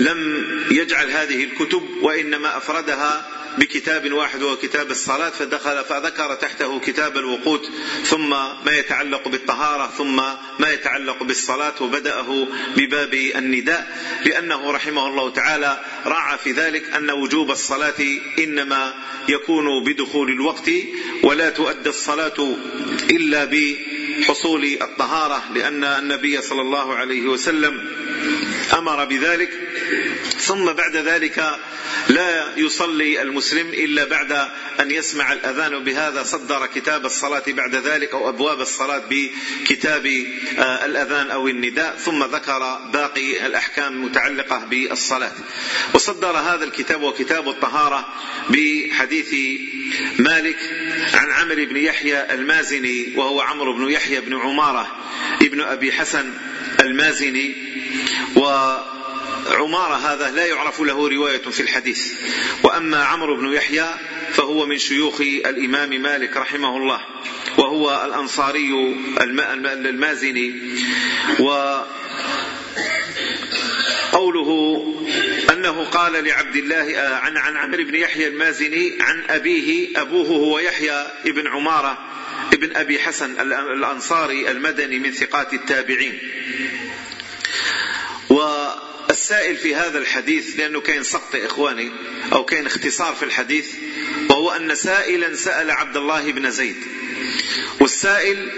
لم يجعل هذه الكتب وإنما أفردها بكتاب واحد وهو كتاب الصلاة فدخل فذكر تحته كتاب الوقوت ثم ما يتعلق بالطهارة ثم ما يتعلق بالصلاة وبدأه بباب النداء لأنه رحمه الله تعالى راعى في ذلك أن وجوب الصلاة إنما يكون بدخول الوقت ولا تؤدى الصلاة إلا ب بحصول الطهارة لأن النبي صلى الله عليه وسلم أمر بذلك ثم بعد ذلك لا يصلي المسلم إلا بعد أن يسمع الأذان. بهذا صدر كتاب الصلاة بعد ذلك أو أبواب الصلاة بكتاب آه، الأذان أو النداء. ثم ذكر باقي الأحكام المتعلقة بالصلاة. وصدر هذا الكتاب وكتاب الطهارة بحديث مالك عن عمرو بن يحيى المازني وهو عمرو بن يحيى بن عمارة ابن أبي حسن المازني. و عمارة هذا لا يعرف له رواية في الحديث. وأما عمرو بن يحيى فهو من شيوخ الإمام مالك رحمه الله وهو الأنصاري المازني و قوله أنه قال لعبد الله عن عن عمرو بن يحيى المازني عن أبيه أبوه هو يحيى بن عمارة ابن أبي حسن الأنصاري المدني من ثقات التابعين. السائل في هذا الحديث لأنه كان سقط إخواني أو كان اختصار في الحديث وهو أن سائلا سأل عبد الله بن زيد. والسائل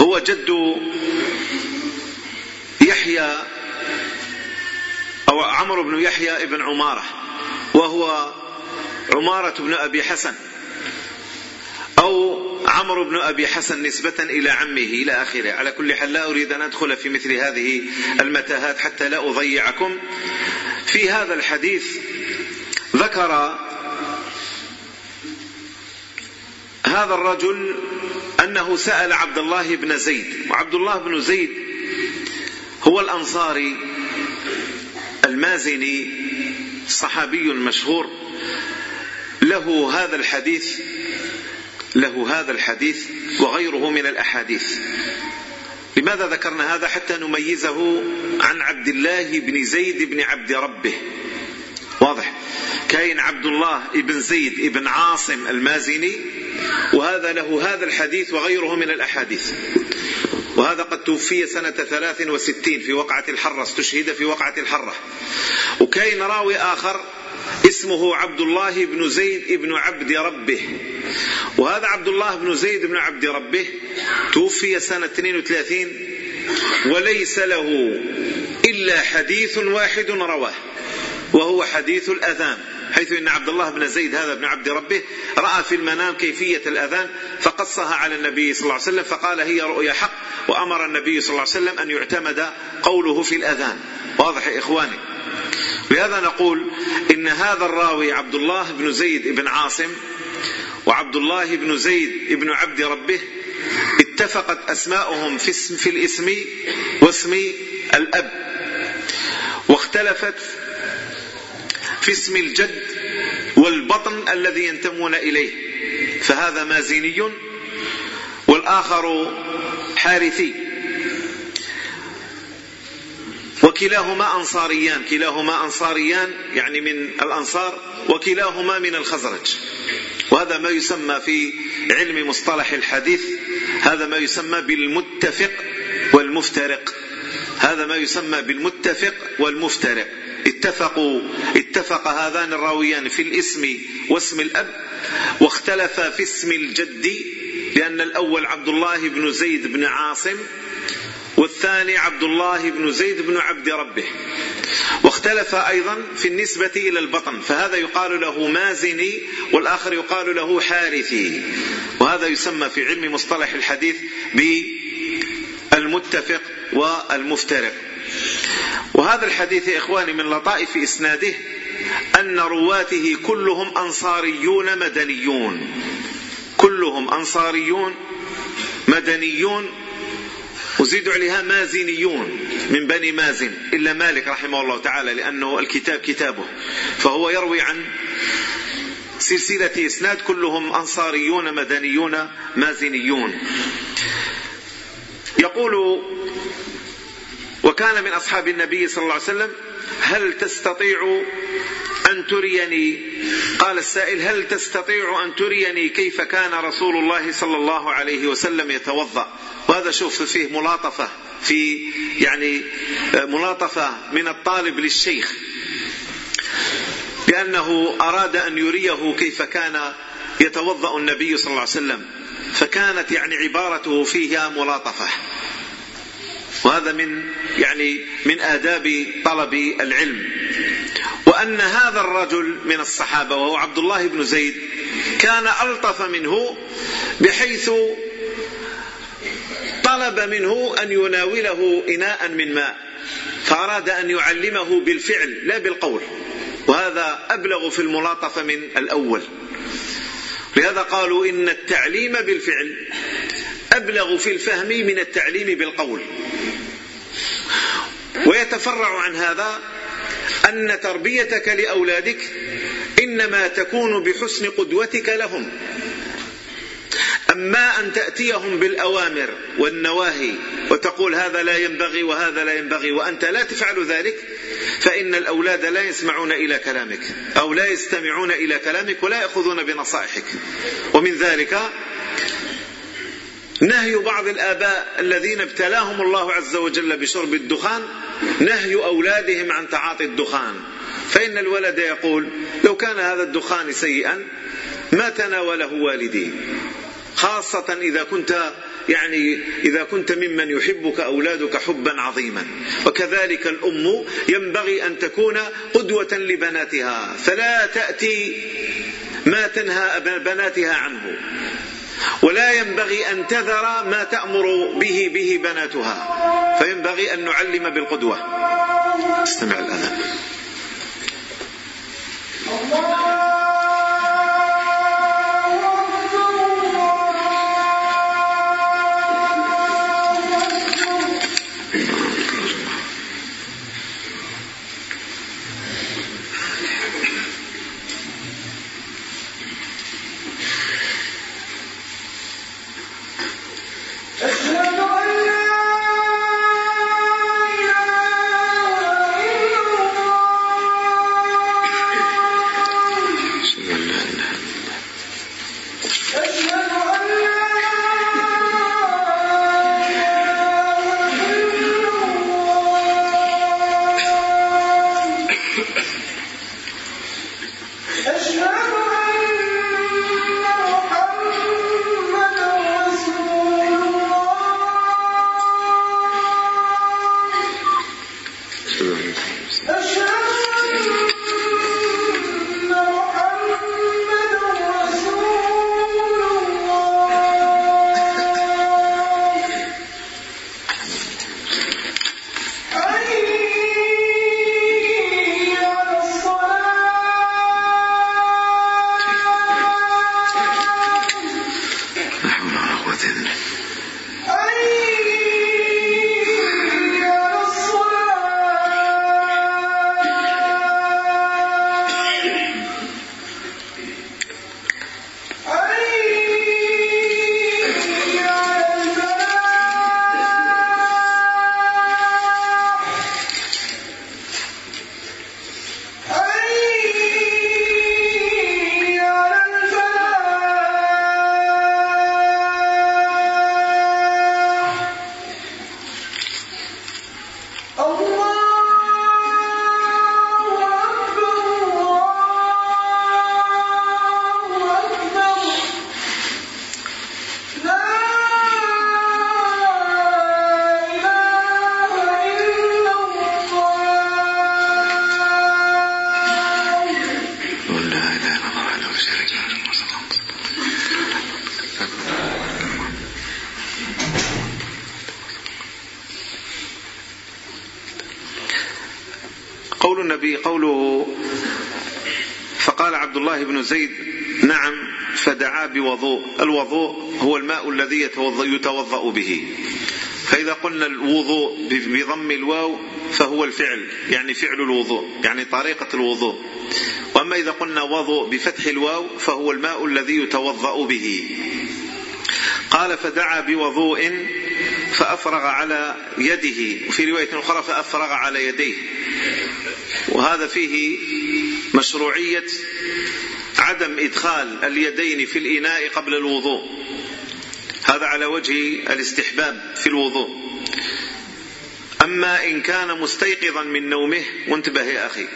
هو جد يحيى أو عمرو بن يحيى ابن عمارة وهو عمارة بن أبي حسن أو عمرو بن أبي حسن نسبة إلى عمه إلى آخره. على كل حال لا أريد أن أدخل في مثل هذه المتاهات حتى لا أضيعكم. في هذا الحديث ذكر هذا الرجل أنه سأل عبد الله بن زيد. وعبد الله بن زيد هو الأنصاري المازني صحابي مشهور. له هذا الحديث له هذا الحديث وغيره من الأحاديث. لماذا ذكرنا هذا حتى نميزه عن عبد الله بن زيد بن عبد ربه؟ واضح. كاين عبد الله بن زيد بن عاصم المازني وهذا له هذا الحديث وغيره من الأحاديث. وهذا قد توفي سنة 63 في وقعة الحرة استشهد في وقعة الحرة. وكاين راوي آخر اسمه عبد الله بن زيد بن عبد ربه. وهذا عبد الله بن زيد بن عبد ربه توفي سنة 32 وليس له إلا حديث واحد رواه وهو حديث الأذان. حيث إن عبد الله بن زيد هذا بن عبد ربه رأى في المنام كيفية الأذان فقصها على النبي صلى الله عليه وسلم فقال هي رؤيا حق وأمر النبي صلى الله عليه وسلم أن يعتمد قوله في الأذان. واضح يا إخواني؟ لهذا نقول إن هذا الراوي عبد الله بن زيد بن عاصم وعبد الله بن زيد بن عبد ربه اتفقت أسماؤهم في, اسم في الاسم واسم الأب واختلفت في اسم الجد والبطن الذي ينتمون إليه فهذا مازيني والآخر حارثي وكلاهما أنصاريان. كلاهما أنصاريان يعني من الأنصار وكلاهما من الخزرج. وهذا ما يسمى في علم مصطلح الحديث هذا ما يسمى بالمتفق والمفترق. هذا ما يسمى بالمتفق والمفترق. اتفقوا اتفق هذان الراويان في الاسم واسم الأب واختلف في اسم الجد لأن الأول عبد الله بن زيد بن عاصم والثاني عبد الله بن زيد بن عبد ربه. واختلف أيضا في النسبة إلى البطن فهذا يقال له مازني والآخر يقال له حارثي. وهذا يسمى في علم مصطلح الحديث بالمتفق والمفترق. وهذا الحديث يا إخواني من لطائف إسناده أن رواته كلهم أنصاريون مدنيون. كلهم أنصاريون مدنيون وزيدوا عليها مازنيون من بني مازن إلا مالك رحمه الله تعالى لأنه الكتاب كتابه. فهو يروي عن سلسلة إسناد كلهم أنصاريون مدنيون مازنيون. يقول وكان من أصحاب النبي صلى الله عليه وسلم هل تستطيع أن تريني؟ قال السائل هل تستطيع أن تريني كيف كان رسول الله صلى الله عليه وسلم يتوضأ؟ وهذا شوف فيه ملاطفة في يعني آه، ملاطفة من الطالب للشيخ. لأنه أراد أن يريه كيف كان يتوضأ النبي صلى الله عليه وسلم. فكانت يعني عبارته فيها ملاطفة. وهذا من يعني من آداب طلب العلم. وأن هذا الرجل من الصحابة وهو عبد الله بن زيد كان ألطف منه بحيث طلب منه أن يناوله إناء من ماء فأراد أن يعلمه بالفعل لا بالقول وهذا أبلغ في الملاطفة من الأول. لهذا قالوا إن التعليم بالفعل أبلغ في الفهم من التعليم بالقول. ويتفرع عن هذا أن تربيتك لأولادك إنما تكون بحسن قدوتك لهم. أما أن تأتيهم بالأوامر والنواهي وتقول هذا لا ينبغي وهذا لا ينبغي وأنت لا تفعل ذلك فإن الأولاد لا يسمعون إلى كلامك أو لا يستمعون إلى كلامك ولا يأخذون بنصائحك. ومن ذلك نهي بعض الآباء الذين ابتلاهم الله عز وجل بشرب الدخان نهي أولادهم عن تعاطي الدخان. فإن الولد يقول لو كان هذا الدخان سيئا ما تناوله والدي. خاصة إذا كنت يعني إذا كنت ممن يحبك أولادك حبا عظيما. وكذلك الأم ينبغي أن تكون قدوة لبناتها. فلا تأتي ما تنهى بناتها عنه. ولا ينبغي أن تذر ما تأمر به به بناتها فينبغي أن نعلم بالقدوة. استمع الأذان بوضوء. الوضوء هو الماء الذي يتوضأ به. فإذا قلنا الوضوء بضم الواو فهو الفعل يعني فعل الوضوء يعني طريقة الوضوء. وأما إذا قلنا وضوء بفتح الواو فهو الماء الذي يتوضأ به. قال فدعا بوضوء فأفرغ على يده. وفي رواية أخرى فأفرغ على يديه. وهذا فيه مشروعية عدم إدخال اليدين في الإناء قبل الوضوء. هذا على وجه الاستحباب في الوضوء. أما إن كان مستيقظا من نومه وانتبه يا أخي.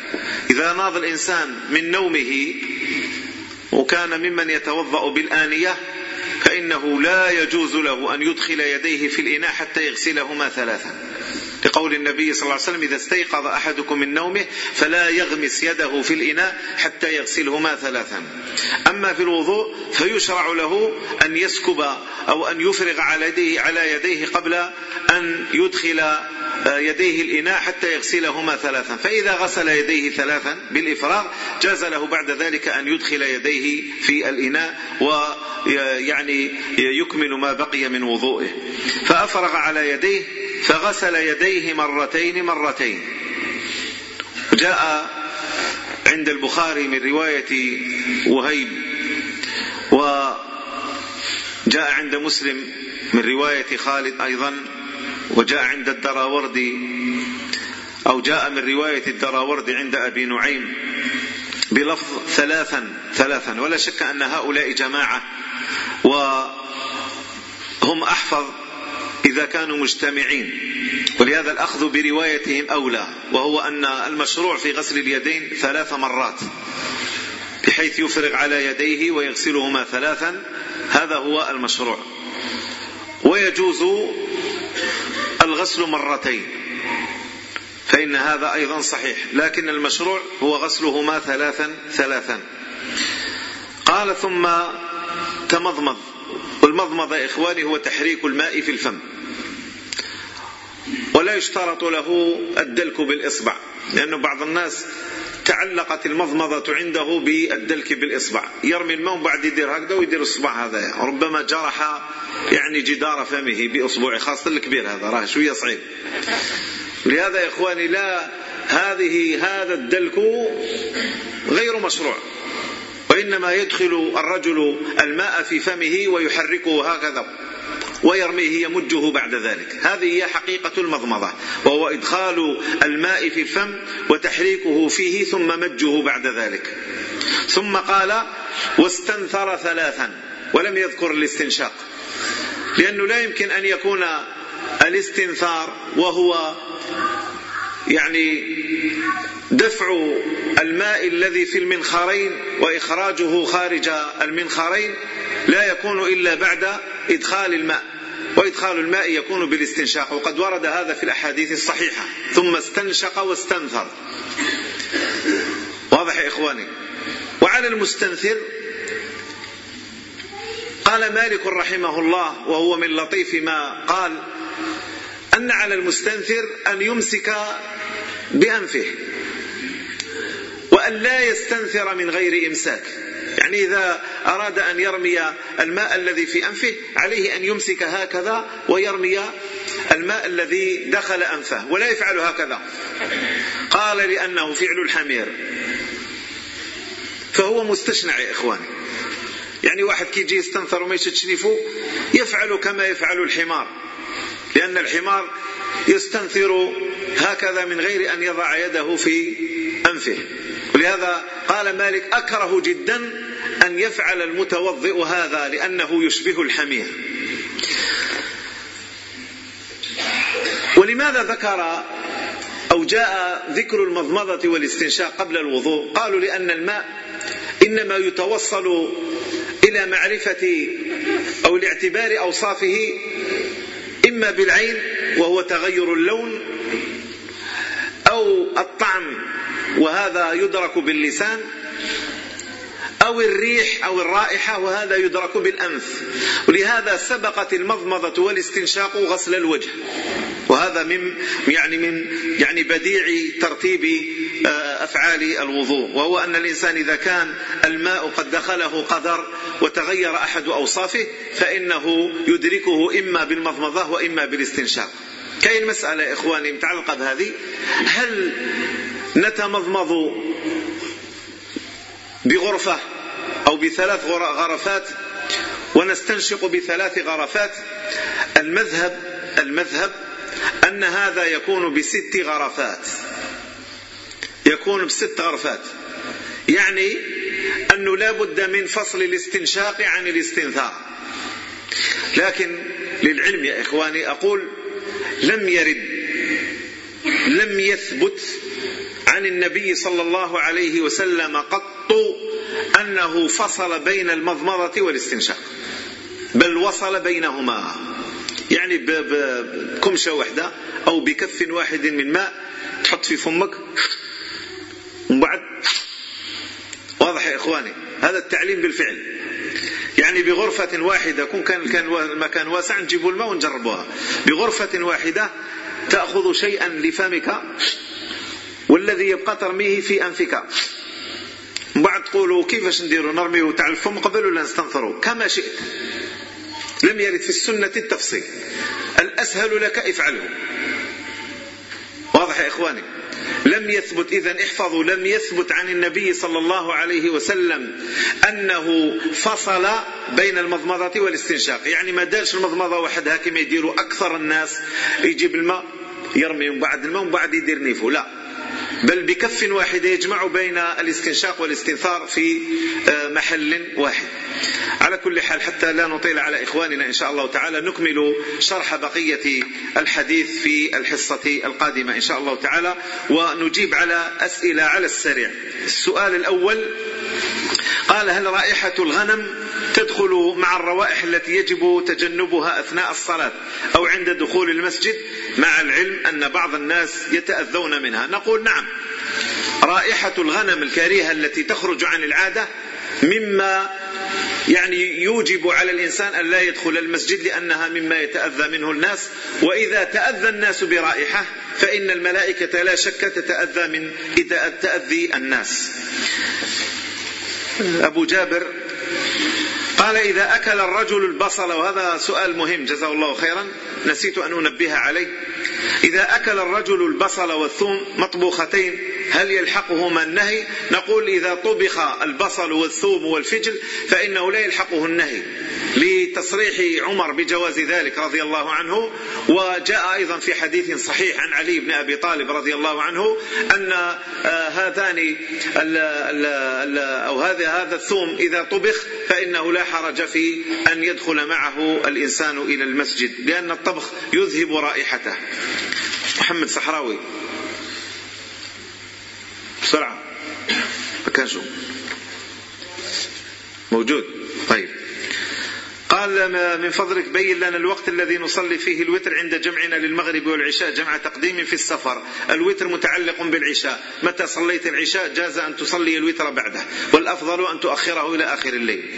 إذا ناض الإنسان من نومه وكان ممن يتوضأ بالآنية فإنه لا يجوز له أن يدخل يديه في الإناء حتى يغسلهما ثلاثا. لقول النبي صلى الله عليه وسلم إذا استيقظ أحدكم من نومه فلا يغمس يده في الإناء حتى يغسلهما ثلاثا. أما في الوضوء فيشرع له أن يسكب أو أن يفرغ على يديه, على يديه قبل أن يدخل آه، يديه الإناء حتى يغسلهما ثلاثا. فإذا غسل يديه ثلاثا بالإفراغ جاز له بعد ذلك أن يدخل يديه في الإناء ويعني آه، يكمل ما بقي من وضوئه. فأفرغ على يديه فغسل يديه مرتين مرتين. جاء عند البخاري من رواية وهيب وجاء عند مسلم من رواية خالد أيضا وجاء عند الدراوردي أو جاء من رواية الدراوردي عند أبي نعيم. بلفظ ثلاثا ثلاثا ولا شك أن هؤلاء جماعة وهم أحفظ إذا كانوا مجتمعين. ولهذا الأخذ بروايتهم أولى وهو أن المشروع في غسل اليدين ثلاث مرات بحيث يفرغ على يديه ويغسلهما ثلاثا هذا هو المشروع. ويجوز الغسل مرتين فإن هذا أيضا صحيح لكن المشروع هو غسلهما ثلاثا ثلاثا. قال ثم تمضمض. والمضمضة إخواني هو تحريك الماء في الفم. ولا يشترط له الدلك بالإصبع لأن بعض الناس تعلقت المضمضة عنده بالدلك بالإصبع. يرمي الماء بعد يدير هكذا ويدير الصبع هذا يعني ربما جرح يعني جدار فمه بأصبعه خاصة الكبير هذا راه شوية صعيب. لهذا يا إخواني لا هذه هذا الدلك غير مشروع. وإنما يدخل الرجل الماء في فمه ويحركه هكذا ويرميه يمجه بعد ذلك. هذه هي حقيقة المضمضة وهو إدخال الماء في الفم وتحريكه فيه ثم مجه بعد ذلك. ثم قال واستنثر ثلاثا ولم يذكر الاستنشاق لأنه لا يمكن أن يكون الاستنثار وهو يعني دفع الماء الذي في المنخارين وإخراجه خارج المنخارين لا يكون إلا بعد إدخال الماء وإدخال الماء يكون بالاستنشاق وقد ورد هذا في الأحاديث الصحيحة ثم استنشق واستنثر. واضح يا إخواني؟ وعلى المستنثر قال مالك رحمه الله وهو من لطيف ما قال أن على المستنثر أن يمسك بأنفه وأن لا يستنثر من غير إمساك. يعني إذا أراد أن يرمي الماء الذي في أنفه عليه أن يمسك هكذا ويرمي الماء الذي دخل أنفه ولا يفعل هكذا. قال لأنه فعل الحمير. فهو مستشنع يا إخواني. يعني واحد كي يجي يستنثر وما يشتشنفه يفعل كما يفعل الحمار. لأن الحمار يستنثر هكذا من غير أن يضع يده في أنفه. ولهذا قال مالك أكره جدا أن يفعل المتوضئ هذا لأنه يشبه الحمير. ولماذا ذكر أو جاء ذكر المضمضة والاستنشاق قبل الوضوء؟ قالوا لأن الماء إنما يتوصل إلى معرفة أو لاعتبار أوصافه إما بالعين وهو تغير اللون أو الطعم وهذا يدرك باللسان. أو الريح أو الرائحة وهذا يدرك بالأنف. ولهذا سبقت المضمضة والاستنشاق غسل الوجه. وهذا من يعني من يعني بديع ترتيب آه، أفعال الوضوء. وهو أن الإنسان إذا كان الماء قد دخله قدر وتغير أحد أوصافه فإنه يدركه إما بالمضمضة وإما بالاستنشاق. كاين مسألة إخواني متعلقة بهذه. هل نتمضمض بغرفة أو بثلاث غرفات ونستنشق بثلاث غرفات. المذهب المذهب أن هذا يكون بست غرفات. يكون بست غرفات. يعني أنه لا بد من فصل الاستنشاق عن الاستنثار. لكن للعلم يا إخواني أقول لم يرد لم يثبت عن النبي صلى الله عليه وسلم قط أنه فصل بين المضمضة والاستنشاق. بل وصل بينهما. يعني بكمشة واحدة أو بكف واحد من ماء تحط في فمك. ومن بعد واضح يا إخواني؟ هذا التعليم بالفعل. يعني بغرفة واحدة كون كان كان المكان واسع نجيبوا الماء ونجربوها. بغرفة واحدة تأخذ شيئا لفمك والذي يبقى ترميه في أنفك. بعد تقولوا كيفاش نديروا نرميوا تاع الفم قبل ولا نستنثروا كما شئت. لم يرد في السنة التفصيل. الأسهل لك افعله. واضح يا إخواني؟ لم يثبت إذا احفظوا لم يثبت عن النبي صلى الله عليه وسلم أنه فصل بين المضمضة والاستنشاق. يعني ما دارش المضمضة وحدها كما يديروا أكثر الناس يجيب الماء يرمي من بعد الماء ومن بعد يدير نيفو. لا. بل بكف واحد يجمع بين الاستنشاق والاستنثار في آه، محل واحد. على كل حال حتى لا نطيل على إخواننا إن شاء الله تعالى نكمل شرح بقية الحديث في الحصة القادمة إن شاء الله تعالى ونجيب على أسئلة على السريع. السؤال الأول قال هل رائحة الغنم تدخل مع الروائح التي يجب تجنبها أثناء الصلاة أو عند دخول المسجد مع العلم أن بعض الناس يتأذون منها. نقول نعم رائحة الغنم الكريهة التي تخرج عن العادة مما يعني يوجب على الإنسان أن لا يدخل المسجد لأنها مما يتأذى منه الناس. وإذا تأذى الناس برائحة فإن الملائكة لا شك تتأذى من إذا تأذي الناس. أبو جابر قال إذا أكل الرجل البصل وهذا سؤال مهم جزاه الله خيرا. نسيت أن أنبه عليه إذا أكل الرجل البصل والثوم مطبوختين هل يلحقهما النهي؟ نقول إذا طبخ البصل والثوم والفجل فإنه لا يلحقه النهي. لتصريح عمر بجواز ذلك رضي الله عنه وجاء أيضا في حديث صحيح عن علي بن أبي طالب رضي الله عنه أن آه، هذان أو هذا هذا الثوم إذا طبخ فإنه لا حرج في أن يدخل معه الإنسان إلى المسجد لأن الطبخ يذهب رائحته. محمد صحراوي. بسرعة. مكانش موجود. طيب. قال من فضلك بين لنا الوقت الذي نصلي فيه الوتر عند جمعنا للمغرب والعشاء جمع تقديم في السفر. الوتر متعلق بالعشاء. متى صليت العشاء؟ جاز أن تصلي الوتر بعده. والأفضل أن تؤخره إلى آخر الليل.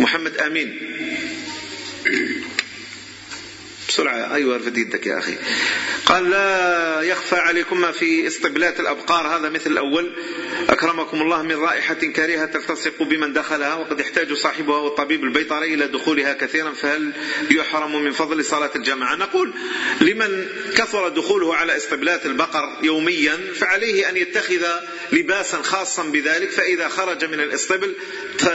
محمد آمين. بسرعة. أيها الفديدك يا أخي. قال لا يخفى عليكم ما في اسطبلات الأبقار. هذا مثل الأول. أكرمكم الله من رائحة كريهة تلتصق بمن دخلها وقد يحتاج صاحبها والطبيب البيطري إلى دخولها كثيرا. فهل يحرم من فضل صلاة الجماعة؟ نقول لمن كثر دخوله على اسطبلات البقر يوميا فعليه أن يتخذ لباسا خاصا بذلك. فإذا خرج من الاسطبل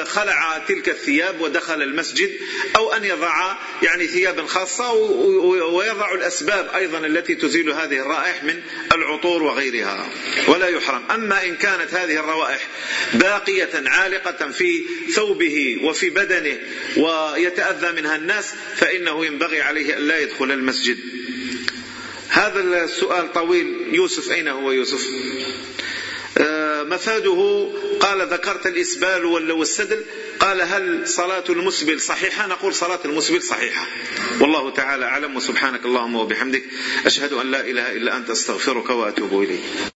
خلع تلك الثياب ودخل المسجد أو أن يضع يعني ثيابا خاصة ويضع الأسباب أيضا التي تزيل هذه الرائح من العطور وغيرها. ولا يحرم. أما إن كانت هذه الروائح باقية عالقة في ثوبه وفي بدنه ويتأذى منها الناس فإنه ينبغي عليه أن لا يدخل المسجد. هذا السؤال طويل. يوسف أين هو يوسف؟ آه، مفاده قال ذكرت الإسبال والسدل؟ قال هل صلاة المسبل صحيحة؟ نقول صلاة المسبل صحيحة. والله تعالى أعلم وسبحانك اللهم وبحمدك أشهد أن لا إله إلا أنت أستغفرك وأتوب إليك.